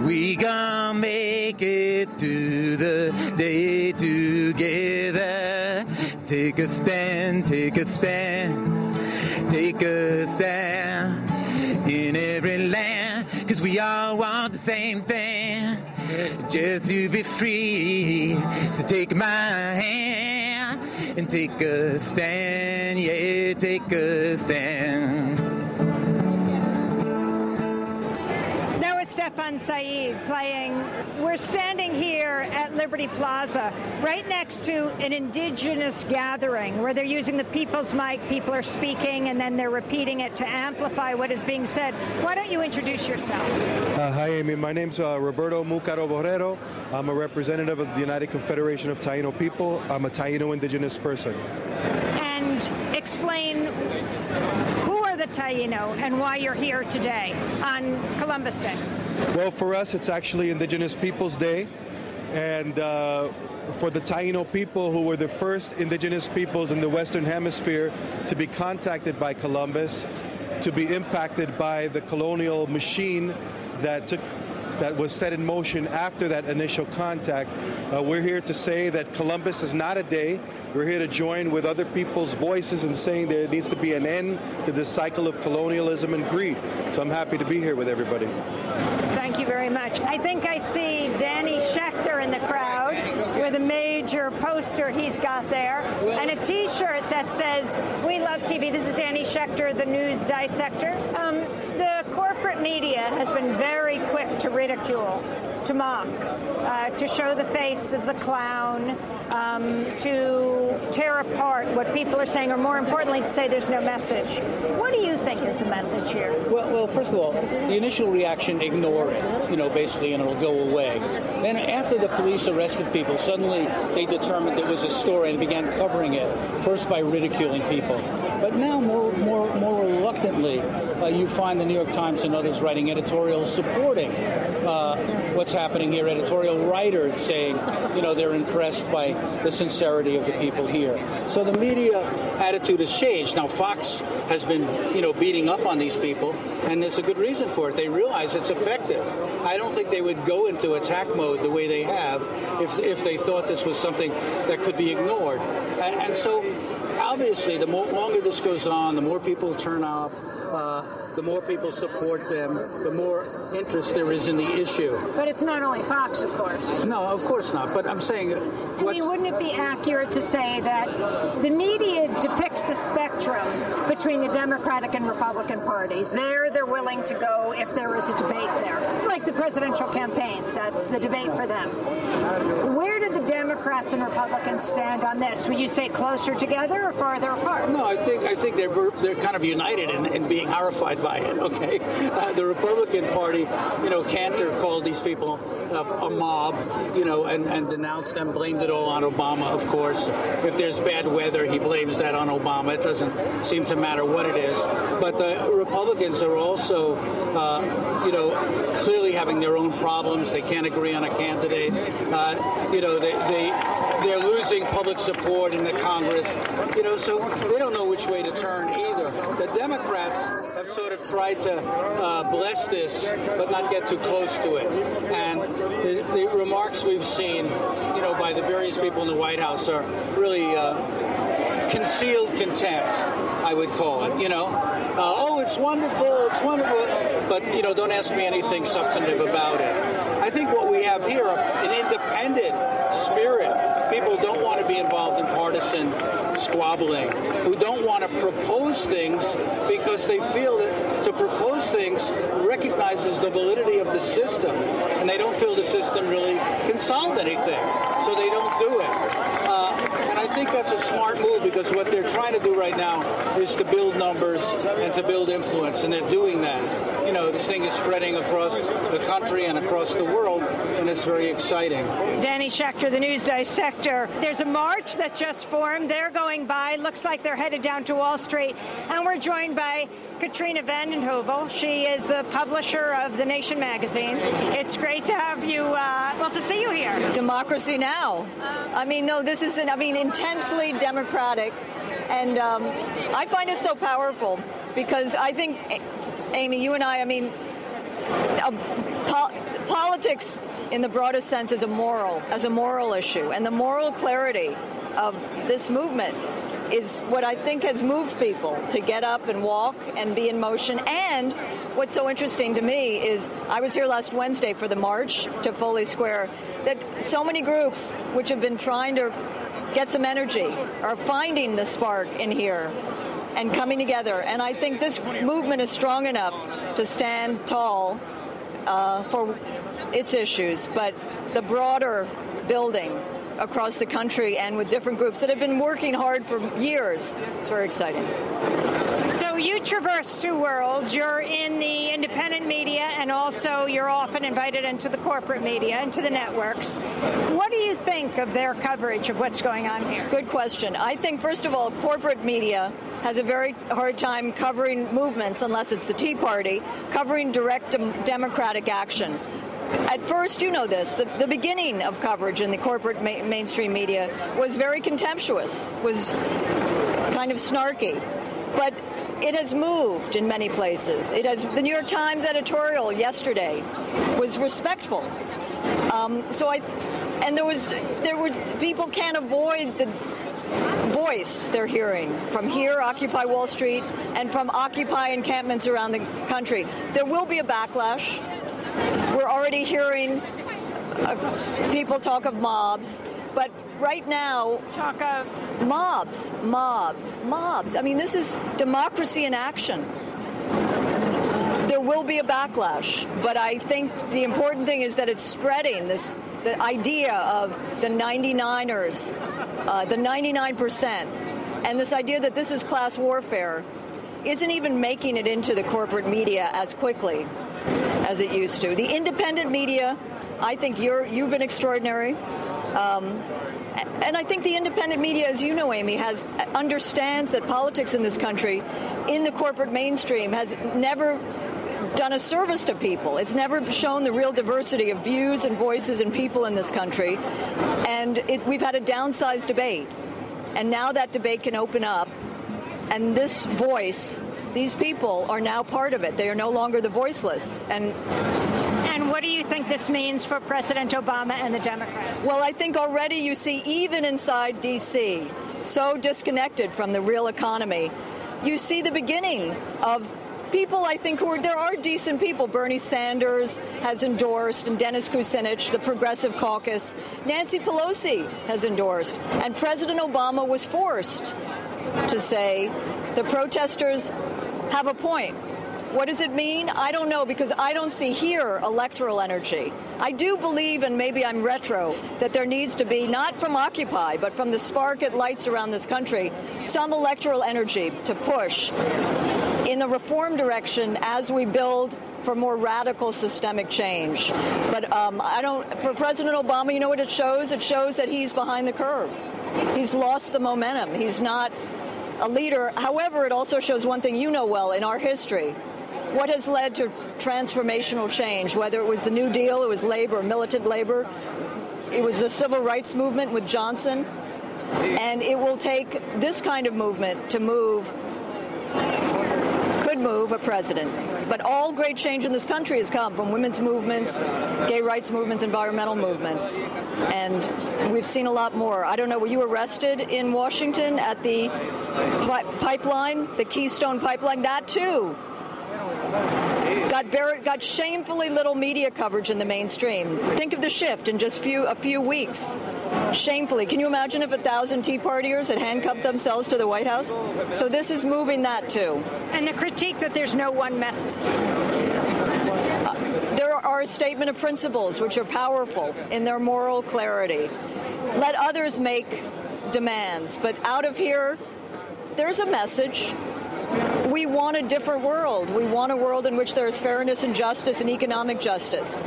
We gonna make it to the day together. Take a stand, take a stand, take a stand in every land. Cause we all want the same thing, just to be free. So take my hand take a stand, yeah, take a stand. Stefan Said playing. We're standing here at Liberty Plaza, right next to an indigenous gathering where they're using the people's mic, people are speaking, and then they're repeating it to amplify what is being said. Why don't you introduce yourself? Uh, hi, Amy. My name's uh, Roberto Mucaro Borrero. I'm a representative of the United Confederation of Taino People. I'm a Taino indigenous person. And explain who Taino and why you're here today on Columbus Day. Well, for us, it's actually Indigenous Peoples Day. And uh, for the Taino people, who were the first indigenous peoples in the Western Hemisphere to be contacted by Columbus, to be impacted by the colonial machine that took that was set in motion after that initial contact. Uh, we're here to say that Columbus is not a day. We're here to join with other people's voices in saying there needs to be an end to this cycle of colonialism and greed. So I'm happy to be here with everybody. Thank you very much. I think I see Danny Schechter in the crowd with a major poster he's got there and a T-shirt that says "We love TV." This is Danny Schechter, the news dissector. Um, the corporate media has been very quick to ridicule, to mock, uh, to show the face of the clown, um, to tear apart what people are saying, or more importantly, to say there's no message. What do you think is the message here? Well, well, first of all, the initial reaction, ignore it, you know, basically, and it'll go away. Then after the police arrested people, suddenly they determined it was a story and began covering it, first by ridiculing people. But now, more, more, more reluctantly, uh, you find the New York Times and others writing editorials supporting uh, what's happening here. Editorial writers saying, you know, they're impressed by the sincerity of the people here. So the media attitude has changed. Now, Fox has been, you know, beating up on these people, and there's a good reason for it. They realize it's effective. I don't think they would go into attack mode the way they have if, if they thought this was something that could be ignored. And, and so obviously, the more, longer this goes on, the more people turn up. Uh, the more people support them, the more interest there is in the issue. But it's not only Fox, of course. No, of course not. But I'm saying, uh, I mean, wouldn't it be accurate to say that the media depicts the spectrum between the Democratic and Republican parties? There, they're willing to go if there is a debate there, like the presidential campaigns. That's the debate for them. Where do the Democrats and Republicans stand on this? Would you say closer together or farther apart? No, I think I think they're they're kind of united in, in being horrified by it. Okay, uh, the Republican Party, you know, Cantor called these people a mob, you know, and, and denounced them, blamed it all on Obama. Of course, if there's bad weather, he blames that on Obama. It doesn't seem to matter what it is. But the Republicans are also, uh, you know, clearly having their own problems. They can't agree on a candidate. Uh, you know, they, they they're losing public support in the Congress. You know, so they don't know which way to turn either. The Democrats have sort of tried to uh, bless this, but not get too close to it. And the, the, remarks we've seen, you know, by the various people in the White House are really uh, concealed contempt, I would call it. You know, uh, oh, it's wonderful, it's wonderful, but you know, don't ask me anything substantive about it. I think what we have here, an independent spirit. People don't want to be involved in partisan squabbling, who don't want to propose things because they feel that to propose things recognizes the validity of the system, and they don't feel the system really can solve anything, so they don't do it. Uh, and I think that's a smart move because what they're trying to do right now is to build numbers and to build influence, and they're doing that you know, this thing is spreading across the country and across the world, and it's very exciting. Danny Schechter, the news dissector. There's a march that just formed. They're going by. Looks like they're headed down to Wall Street. And we're joined by Katrina vanden Heuvel. She is the publisher of The Nation magazine. It's great to have you, uh, well, to see you here. Democracy Now! I mean, no, this is, an, I mean, intensely democratic. And um, I find it so powerful because I think, Amy, you and I, I mean, po- politics in the broadest sense is a moral, as a moral issue, and the moral clarity of this movement is what I think has moved people to get up and walk and be in motion. And what's so interesting to me is I was here last Wednesday for the march to Foley Square, that so many groups which have been trying to get some energy are finding the spark in here and coming together. And I think this movement is strong enough to stand tall uh, for its issues, but the broader building across the country and with different groups that have been working hard for years. It's very exciting. So you traverse two worlds. You're in the independent media and also you're often invited into the corporate media, into the networks. What do you think of their coverage of what's going on here? Good question. I think, first of all, corporate media has a very hard time covering movements, unless it's the Tea Party, covering direct dem- democratic action at first, you know this, the, the beginning of coverage in the corporate ma- mainstream media was very contemptuous, was kind of snarky. But it has moved in many places. It has. The New York Times editorial yesterday was respectful. Um, so I, and there was there was people can't avoid the voice they're hearing from here, Occupy Wall Street, and from Occupy encampments around the country. There will be a backlash. We're already hearing uh, people talk of mobs, but right now, talk of mobs, mobs, mobs. I mean, this is democracy in action. There will be a backlash, but I think the important thing is that it's spreading this the idea of the 99ers, uh, the 99%, and this idea that this is class warfare isn't even making it into the corporate media as quickly as it used to. The independent media, I think you're you've been extraordinary. Um, and I think the independent media, as you know, Amy, has understands that politics in this country, in the corporate mainstream, has never done a service to people. It's never shown the real diversity of views and voices and people in this country. And it, we've had a downsized debate. And now that debate can open up. And this voice these people are now part of it. They are no longer the voiceless. And and what do you think this means for President Obama and the Democrats? Well, I think already you see, even inside D.C., so disconnected from the real economy. You see the beginning of people I think who are there are decent people. Bernie Sanders has endorsed, and Dennis Kucinich, the Progressive Caucus. Nancy Pelosi has endorsed, and President Obama was forced to say the protesters have a point. What does it mean? I don't know because I don't see here electoral energy. I do believe, and maybe I'm retro, that there needs to be, not from Occupy, but from the spark it lights around this country, some electoral energy to push in the reform direction as we build for more radical systemic change. But um, I don't, for President Obama, you know what it shows? It shows that he's behind the curve. He's lost the momentum. He's not a leader. However, it also shows one thing you know well in our history what has led to transformational change, whether it was the New Deal, it was labor, militant labor, it was the civil rights movement with Johnson, and it will take this kind of movement to move, could move a president. But all great change in this country has come from women's movements, gay rights movements, environmental movements. And we've seen a lot more. I don't know, were you arrested in Washington at the pipeline, the Keystone pipeline? That too got got shamefully little media coverage in the mainstream. Think of the shift in just few a few weeks. Shamefully, can you imagine if a thousand Tea Partiers had handcuffed themselves to the White House? So this is moving that too. And the critique that there's no one message. Uh, there are a statement of principles which are powerful in their moral clarity. Let others make demands, but out of here, there's a message we want a different world. We want a world in which there is fairness and justice and economic justice.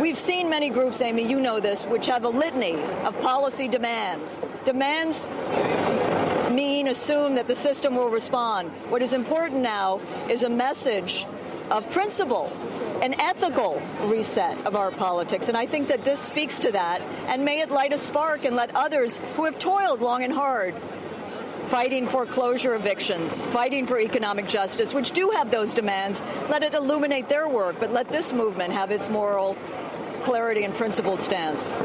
We've seen many groups, Amy, you know this, which have a litany of policy demands. Demands mean, assume that the system will respond. What is important now is a message of principle an ethical reset of our politics. And I think that this speaks to that. And may it light a spark and let others who have toiled long and hard fighting foreclosure evictions, fighting for economic justice, which do have those demands. Let it illuminate their work, but let this movement have its moral clarity and principled stance.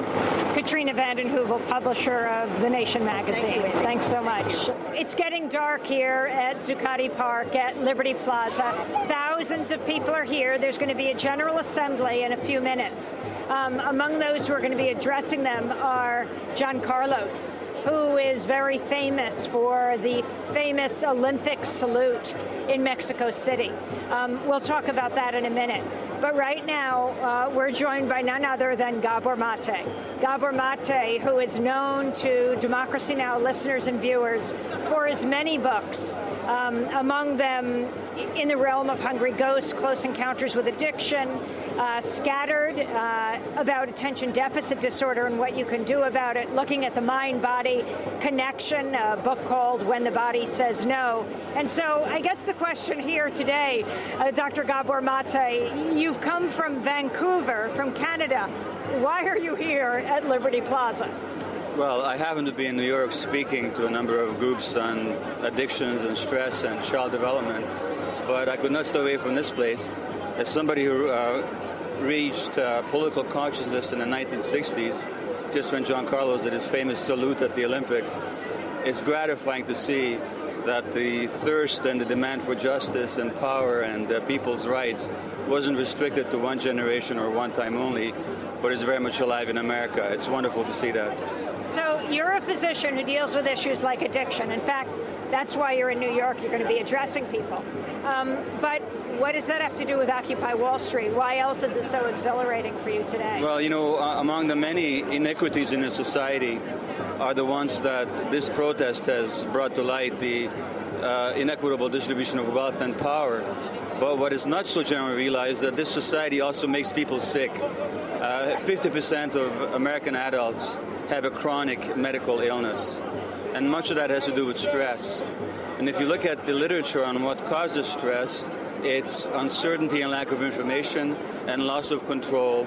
Katrina vanden Heuvel, publisher of The Nation magazine. Thank Thanks so much. It's getting dark here at Zuccotti Park at Liberty Plaza. Thousands of people are here. There's going to be a general assembly in a few minutes. Um, among those who are going to be addressing them are John Carlos, who is very famous for the famous Olympic salute in Mexico City. Um, we'll talk about that in a minute. But right now, uh, we're joined by none other than Gabor Mate. Gabor Mate, who is known to Democracy Now! listeners and viewers for his many books, um, among them In the Realm of Hungry Ghosts, Close Encounters with Addiction, uh, Scattered, uh, about attention deficit disorder and what you can do about it, looking at the mind body connection, a book called When the Body Says No. And so I guess the question here today, uh, Dr. Gabor Mate, you've come from Vancouver, from Canada. Why are you here at Liberty Plaza? Well, I happen to be in New York speaking to a number of groups on addictions and stress and child development, but I could not stay away from this place. As somebody who uh, reached uh, political consciousness in the 1960s, just when John Carlos did his famous salute at the Olympics, it's gratifying to see that the thirst and the demand for justice and power and uh, people's rights wasn't restricted to one generation or one time only, but is very much alive in America. It's wonderful to see that. So you're a physician who deals with issues like addiction. In fact, that's why you're in New York. You're going to be addressing people. Um, but what does that have to do with Occupy Wall Street? Why else is it so exhilarating for you today? Well, you know, uh, among the many inequities in the society are the ones that this protest has brought to light the uh, inequitable distribution of wealth and power. But what is not so generally realized that this society also makes people sick. Uh, 50% of American adults have a chronic medical illness. And much of that has to do with stress. And if you look at the literature on what causes stress, it's uncertainty and lack of information, and loss of control,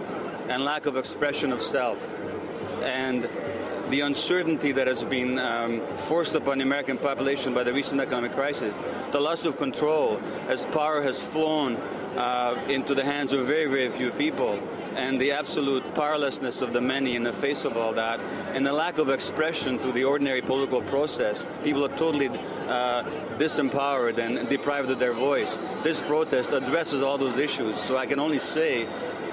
and lack of expression of self. And the uncertainty that has been um, forced upon the American population by the recent economic crisis, the loss of control as power has flown uh, into the hands of very, very few people, and the absolute powerlessness of the many in the face of all that, and the lack of expression to the ordinary political process. People are totally uh, disempowered and deprived of their voice. This protest addresses all those issues, so I can only say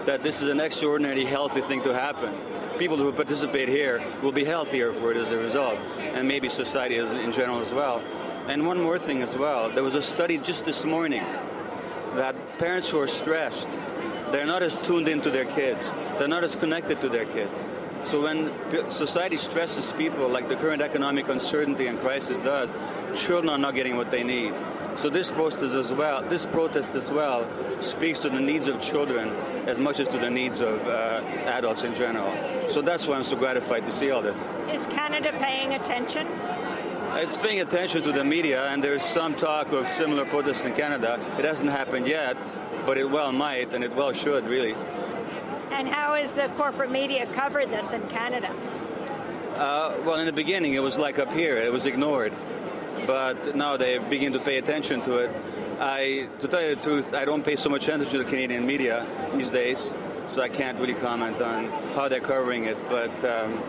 that this is an extraordinarily healthy thing to happen. People who participate here will be healthier for it as a result, and maybe society as, in general as well. And one more thing as well. There was a study just this morning that parents who are stressed, they're not as tuned into their kids. They're not as connected to their kids. So when society stresses people like the current economic uncertainty and crisis does, children are not getting what they need. So this protest as well, this protest as well, speaks to the needs of children as much as to the needs of uh, adults in general. So that's why I'm so gratified to see all this. Is Canada paying attention? It's paying attention to the media, and there's some talk of similar protests in Canada. It hasn't happened yet, but it well might, and it well should, really. And how has the corporate media covered this in Canada? Uh, well, in the beginning, it was like up here, it was ignored but now they begin to pay attention to it. I, to tell you the truth, I don't pay so much attention to the Canadian media these days, so I can't really comment on how they're covering it. But um,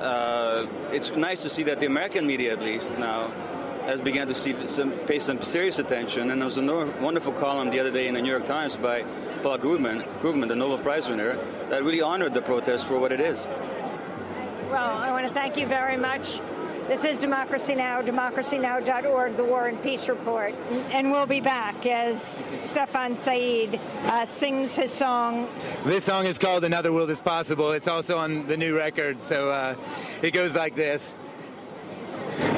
uh, it's nice to see that the American media, at least now, has begun to see some, pay some serious attention. And there was a no, wonderful column the other day in the New York Times by Paul Krugman, Krugman, the Nobel Prize winner, that really honored the protest for what it is. Well, I want to thank you very much. This is Democracy Now!, democracynow.org, the War and Peace Report. And we'll be back as Stephan Said uh, sings his song. This song is called Another World is Possible. It's also on the new record, so uh, it goes like this.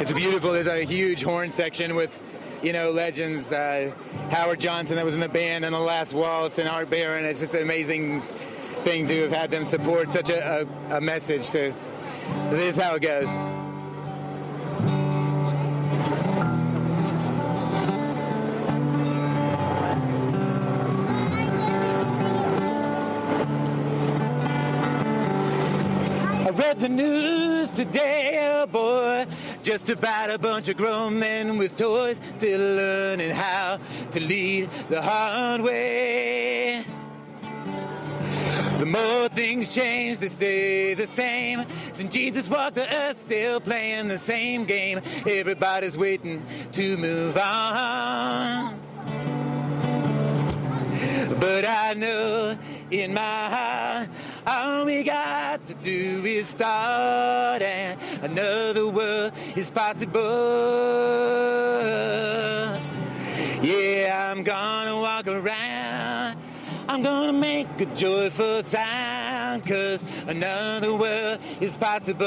It's beautiful. There's a huge horn section with, you know, legends. Uh, Howard Johnson that was in the band on the last waltz and Art Baron. It's just an amazing thing to have had them support such a, a, a message to. This is how it goes. The news today, oh boy, just about a bunch of grown men with toys still learning how to lead the hard way. The more things change, they stay the same. Since Jesus walked the earth, still playing the same game. Everybody's waiting to move on. But I know in my heart all we got to do is start, and another world is possible. Yeah, I'm gonna walk around. I'm gonna make a joyful sound, cause another world is possible.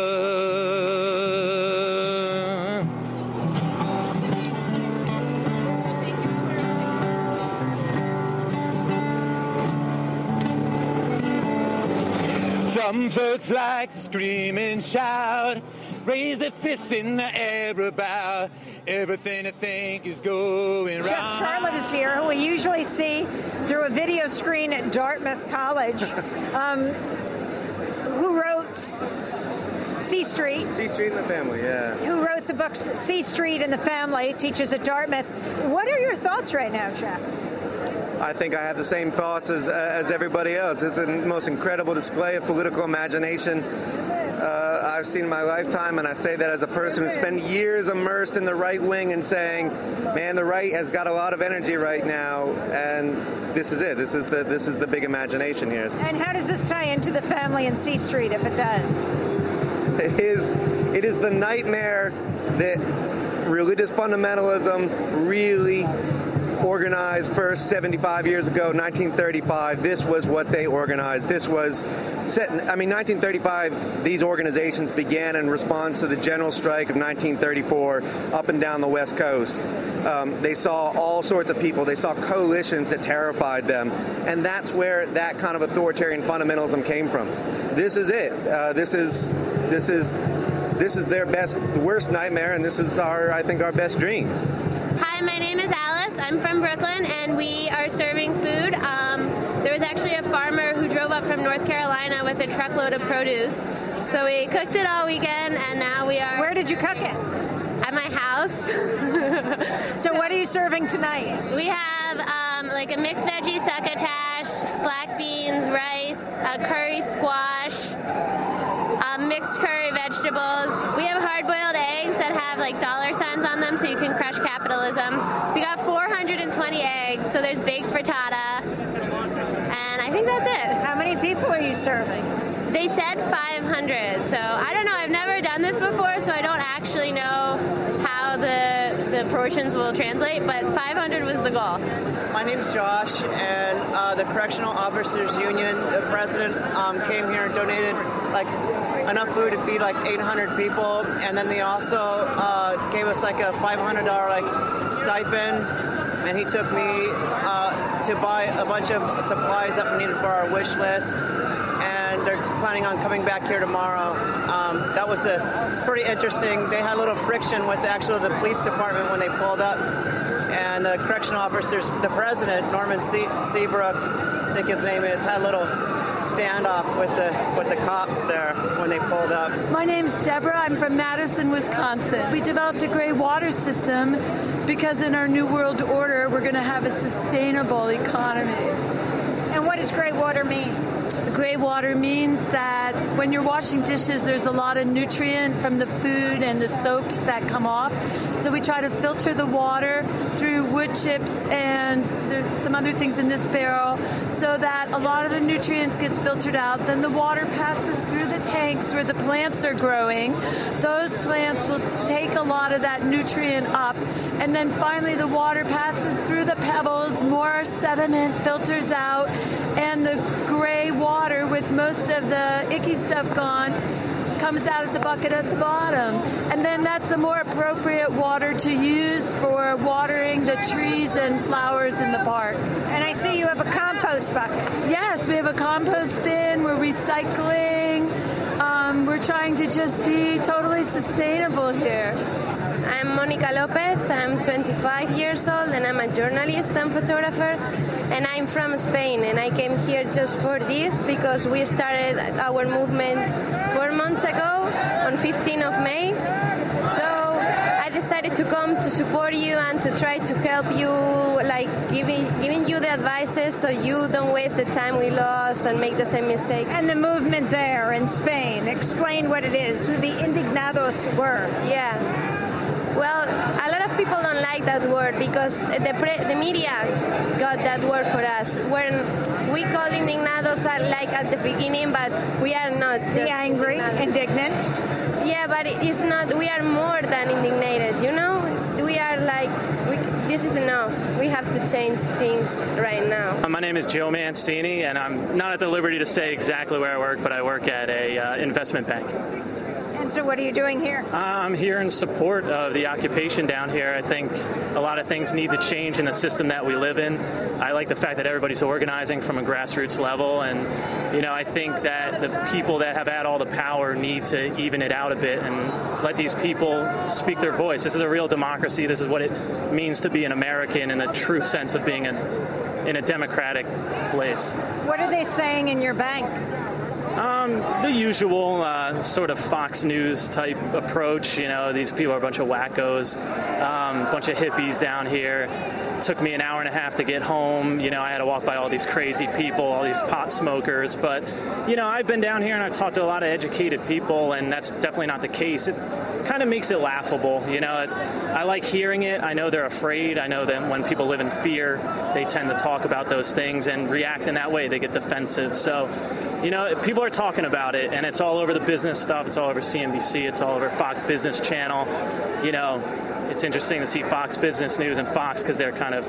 Some folks like to scream and shout, raise their fists in the air about everything they think is going Jeff wrong. Sharlet is here, who we usually see through a video screen at Dartmouth College, um, who wrote C Street. C Street and the Family, yeah. Who wrote the books C Street and the Family, teaches at Dartmouth. What are your thoughts right now, Jeff? I think I have the same thoughts as, uh, as everybody else. This is the most incredible display of political imagination uh, I've seen in my lifetime, and I say that as a person who spent years immersed in the right wing and saying, "Man, the right has got a lot of energy right now," and this is it. This is the this is the big imagination here. And how does this tie into the family in C Street, if it does? It is it is the nightmare that religious fundamentalism really organized first 75 years ago, 1935. This was what they organized. This was set. I mean, 1935. These organizations began in response to the general strike of 1934 up and down the West Coast. Um, they saw all sorts of people. They saw coalitions that terrified them, and that's where that kind of authoritarian fundamentalism came from. This is it. Uh, this is this is this is their best, worst nightmare, and this is our, I think, our best dream. Hi, my name is. I'm from Brooklyn, and we are serving food. Um, there was actually a farmer who drove up from North Carolina with a truckload of produce. So we cooked it all weekend, and now we are. Where did you cook it? At my house. so what are you serving tonight? We have um, like a mixed veggie succotash, black beans, rice, a curry squash, um, mixed curry vegetables. We have hard-boiled eggs that have like dollar signs on them, so you can crush capitalism. We got 420 eggs, so there's big frittata, and I think that's it. How many people are you serving? They said 500, so I don't know. I've never done this before, so I don't actually know how the the portions will translate. But 500 was the goal. My name's Josh, and uh, the Correctional Officers Union, the president um, came here and donated like enough food to feed like 800 people, and then they also uh, gave us like a $500 like stipend. And he took me uh, to buy a bunch of supplies that we needed for our wish list and they're planning on coming back here tomorrow. Um, that was a, it's pretty interesting. They had a little friction with the actual the police department when they pulled up, and the correction officers, the president Norman Se- Seabrook, I think his name is, had a little standoff with the with the cops there when they pulled up. My name's Deborah. I'm from Madison, Wisconsin. We developed a gray water system because in our new world order, we're going to have a sustainable economy. And what does gray water mean? Gray water means that when you're washing dishes, there's a lot of nutrient from the food and the soaps that come off. So we try to filter the water through wood chips and some other things in this barrel so that a lot of the nutrients gets filtered out. Then the water passes through the tanks where the plants are growing. Those plants will take a lot of that nutrient up. And then finally the water passes through the pebbles, more sediment filters out, and the gray water with most of the icky stuff gone comes out of the bucket at the bottom. And then that's the more appropriate water to use for watering the trees and flowers in the park. And I see you have a compost bucket. Yes, we have a compost bin, we're recycling. Um, we're trying to just be totally sustainable here. I'm Monica Lopez. I'm 25 years old and I'm a journalist and photographer. And I'm from Spain and I came here just for this because we started our movement four months ago on 15th of May. So I decided to come to support you and to try to help you, like giving giving you the advices so you don't waste the time we lost and make the same mistake. And the movement there in Spain, explain what it is, who the indignados were. Yeah. Well, a lot of people don't like that word because the pre- the media got that word for us. When we call indignados uh, like at the beginning, but we are not. Just The angry, indignant. Yeah, but it's not. We are more than indignated. You know, we are like, we, this is enough. We have to change things right now. Uh, My name is Joe Mancini, and I'm not at the liberty to say exactly where I work, but I work at a uh, investment bank. And so what are you doing here? Uh, I'm here in support of the occupation down here. I think a lot of things need to change in the system that we live in. I like the fact that everybody's organizing from a grassroots level, and you know, I think that the people that have had all the power need to even it out a bit and let these people speak their voice. This is a real democracy. This is what it means to be an American in the true sense of being a, in a democratic place. What are they saying in your bank? Um, the usual uh, sort of Fox News type approach. You know, these people are a bunch of wackos, um, a bunch of hippies down here. It took me an hour and a half to get home. You know, I had to walk by all these crazy people, all these pot smokers. But, you know, I've been down here and I've talked to a lot of educated people, and that's definitely not the case. It kind of makes it laughable. You know, it's, I like hearing it. I know they're afraid. I know that when people live in fear, they tend to talk about those things and react in that way. They get defensive. So, you know, people are talking about it, and it's all over the business stuff. It's all over CNBC. It's all over Fox Business Channel. You know, it's interesting to see Fox Business News and Fox because they're kind of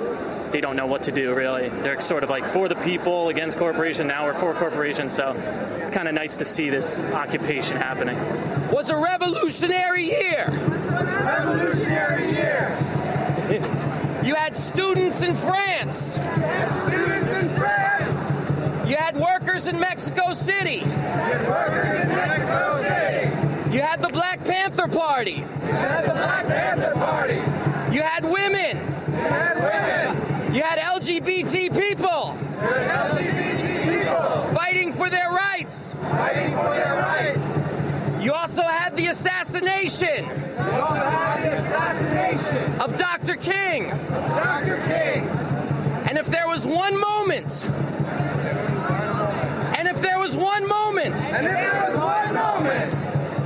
they don't know what to do really. They're sort of like for the people against corporation. Now we're for corporations, so it's kind of nice to see this occupation happening. Was a revolutionary year. Revolutionary year. You had students in France. You had Students in France. You had workers in Mexico City. You had workers in Mexico City. You had the Black Panther Party. You had the Black Panther Party. You had women. You had women. You had LGBT people. You had LGBT people. Fighting for their rights. Fighting for their rights. You also had the assassination. You also had the assassination of Dr. King. Dr. King. And if there was one moment, and if there was one moment, and if there was one moment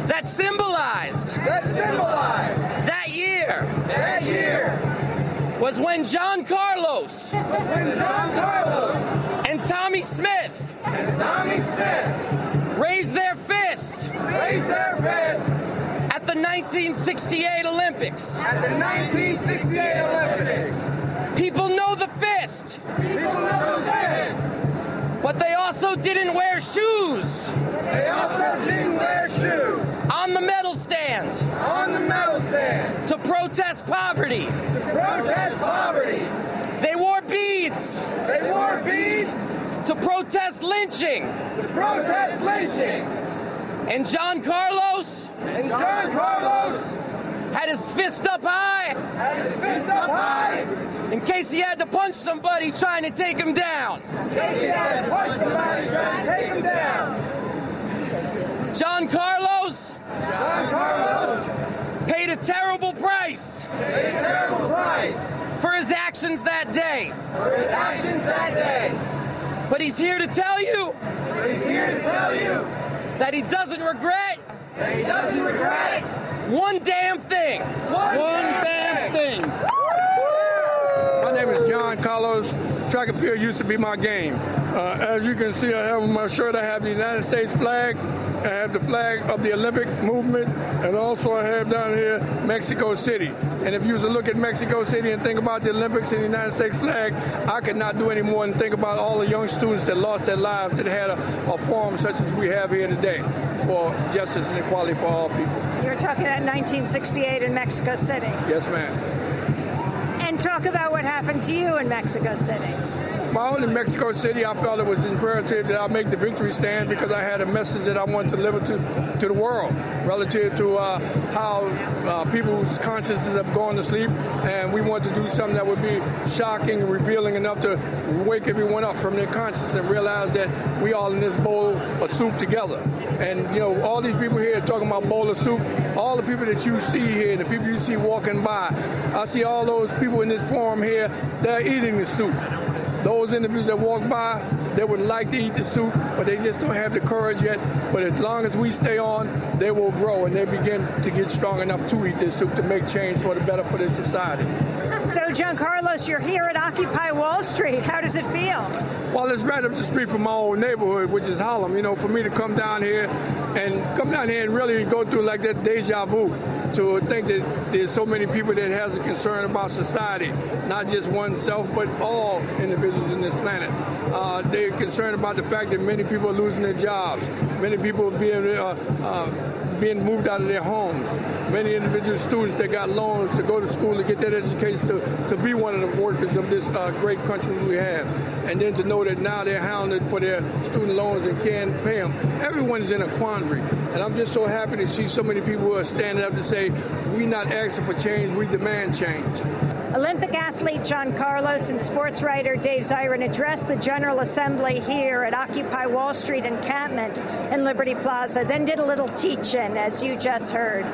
that symbolized, that symbolized that year, that year was when John Carlos, when John Carlos and Tommie Smith, and Tommie Smith raised their fists, raised their fists at the 1968 Olympics. At the 1968 Olympics. People know the fist. People know the fist. But they also didn't wear shoes. They also didn't wear shoes. On the medal stand. On the medal stand. To protest poverty. To protest poverty. They wore beads. They wore beads. To protest lynching. To protest lynching. And John Carlos. And John Carlos had his fist up high. Had his fist up high. In case he had to punch somebody trying to take him down. In case he had to punch somebody trying to take him down. John Carlos. John Carlos paid a terrible price. Paid a terrible price for his actions that day. For his actions that day. But he's here to tell you. But he's here to tell you that he doesn't regret. That he doesn't regret one damn thing. One, one damn thing. thing. My name is John Carlos. Track and field used to be my game. Uh, as you can see, I have on my shirt, I have the United States flag. I have the flag of the Olympic movement, and also I have down here Mexico City. And if you was to look at Mexico City and think about the Olympics and the United States flag, I could not do any more than think about all the young students that lost their lives that had a, a forum such as we have here today for justice and equality for all people. You're talking about 1968 in Mexico City. Yes, ma'am. And talk about what happened to you in Mexico City. While in Mexico City, I felt it was imperative that I make the victory stand because I had a message that I wanted to deliver to, to the world relative to uh, how uh, people's consciousness have gone to sleep. And we want to do something that would be shocking and revealing enough to wake everyone up from their consciousness and realize that we all in this bowl of soup together. And, you know, all these people here talking about bowl of soup, all the people that you see here, the people you see walking by, I see all those people in this forum here, they're eating the soup those individuals that walk by, they would like to eat the soup, but they just don't have the courage yet. But as long as we stay on, they will grow and they begin to get strong enough to eat this soup to make change for the better for this society. So, John Carlos, you're here at Occupy Wall Street. How does it feel? Well, it's right up the street from my old neighborhood, which is Harlem. You know, for me to come down here and come down here and really go through like that deja vu to think that there's so many people that has a concern about society, not just oneself, but all individuals in this planet. Uh, they're concerned about the fact that many people are losing their jobs, many people being uh, uh, being moved out of their homes. Many individual students that got loans to go to school to get that education to, to be one of the workers of this uh, great country we have. And then to know that now they're hounded for their student loans and can't pay them. Everyone's in a quandary. And I'm just so happy to see so many people who are standing up to say, we're not asking for change, we demand change. Olympic athlete John Carlos and sports writer Dave Zirin addressed the General Assembly here at Occupy Wall Street encampment in Liberty Plaza, then did a little teach-in, as you just heard.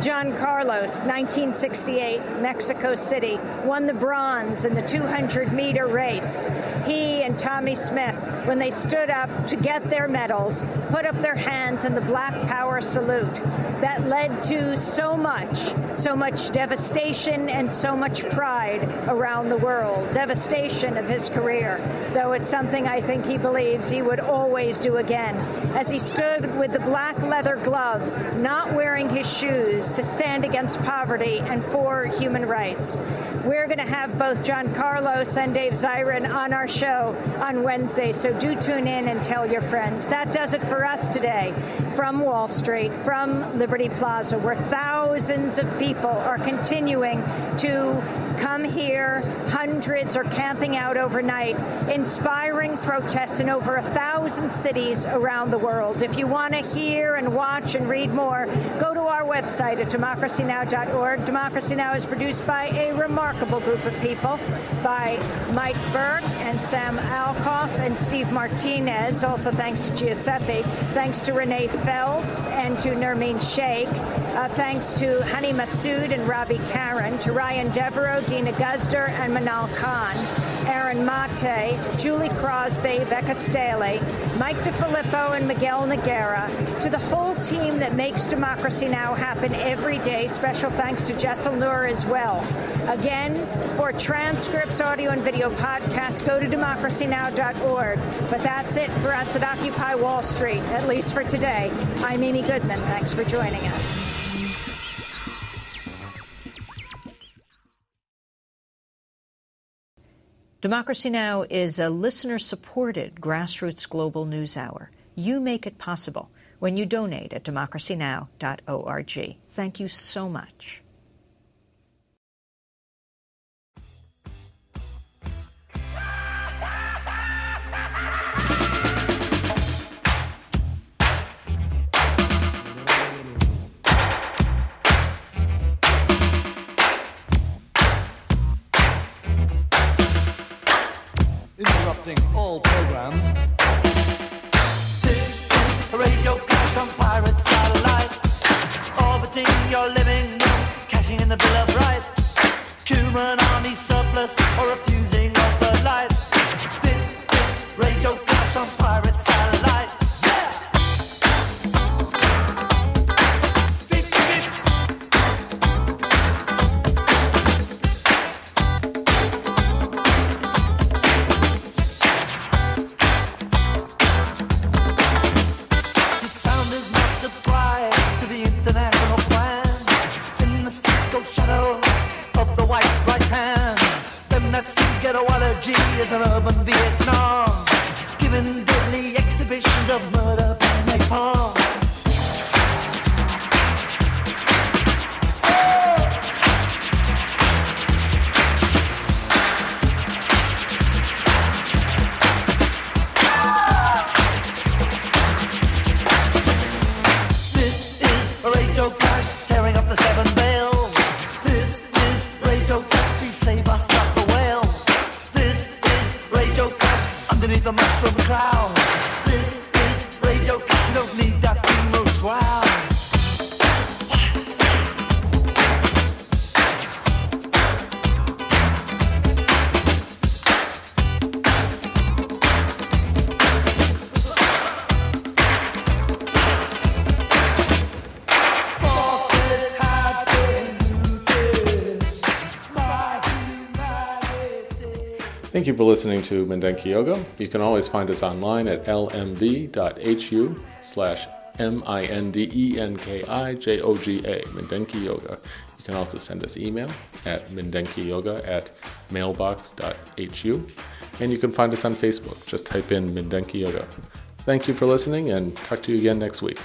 John Carlos, 1968, Mexico City, won the bronze in the 200 meter race. He and Tommie Smith, when they stood up to get their medals, put up their hands in the Black Power salute. That led to so much, so much devastation and so much pride around the world. Devastation of his career, though it's something I think he believes he would always do again. As he stood with the black leather glove, not wearing his shoes, to stand against poverty and for human rights. We're going to have both John Carlos and Dave Zirin on our show on Wednesday, so do tune in and tell your friends. That does it for us today from Wall Street, from Liberty Plaza, where thousands of people are continuing to come here. Hundreds are camping out overnight, inspiring protests in over a thousand cities around the world. If you want to hear and watch and read more, go to our website at democracynow.org. Democracy Now! is produced by a remarkable group of people, by Mike Burke and Sam Alcoff and Steve Martinez. Also thanks to Giuseppe. Thanks to Renee Feltz and to Nermeen Sheikh. Uh, thanks to Hany Massoud and Robby Karran, to Ryan Devereaux, Dina Guzder, and Manal Khan. Aaron Mate, Julie Crosby, Becca Staley, Mike Di Filippo, and Miguel Noguera, to the whole team that makes Democracy Now! happen every day. Special thanks to Jessel Noor as well. Again, for transcripts, audio, and video podcasts, go to democracynow.org. But that's it for us at Occupy Wall Street, at least for today. I'm Amy Goodman. Thanks for joining us. Democracy Now! is a listener-supported grassroots global news hour. You make it possible when you donate at democracynow.org. Thank you so much. All programs. This is radio clash on pirate satellite. Orbiting your living room, cashing in the Bill of Rights. Human army surplus or refusing of the lights. This is radio clash on pirate is an urban for listening to Mindenki Joga. You can always find us online at lmv.hu slash M-I-N-D-E-N-K-I-J-O-G-A, Mindenki Joga. You can also send us email at mindenkijoga at mailbox.hu. And you can find us on Facebook. Just type in Mindenki Joga. Thank you for listening and talk to you again next week.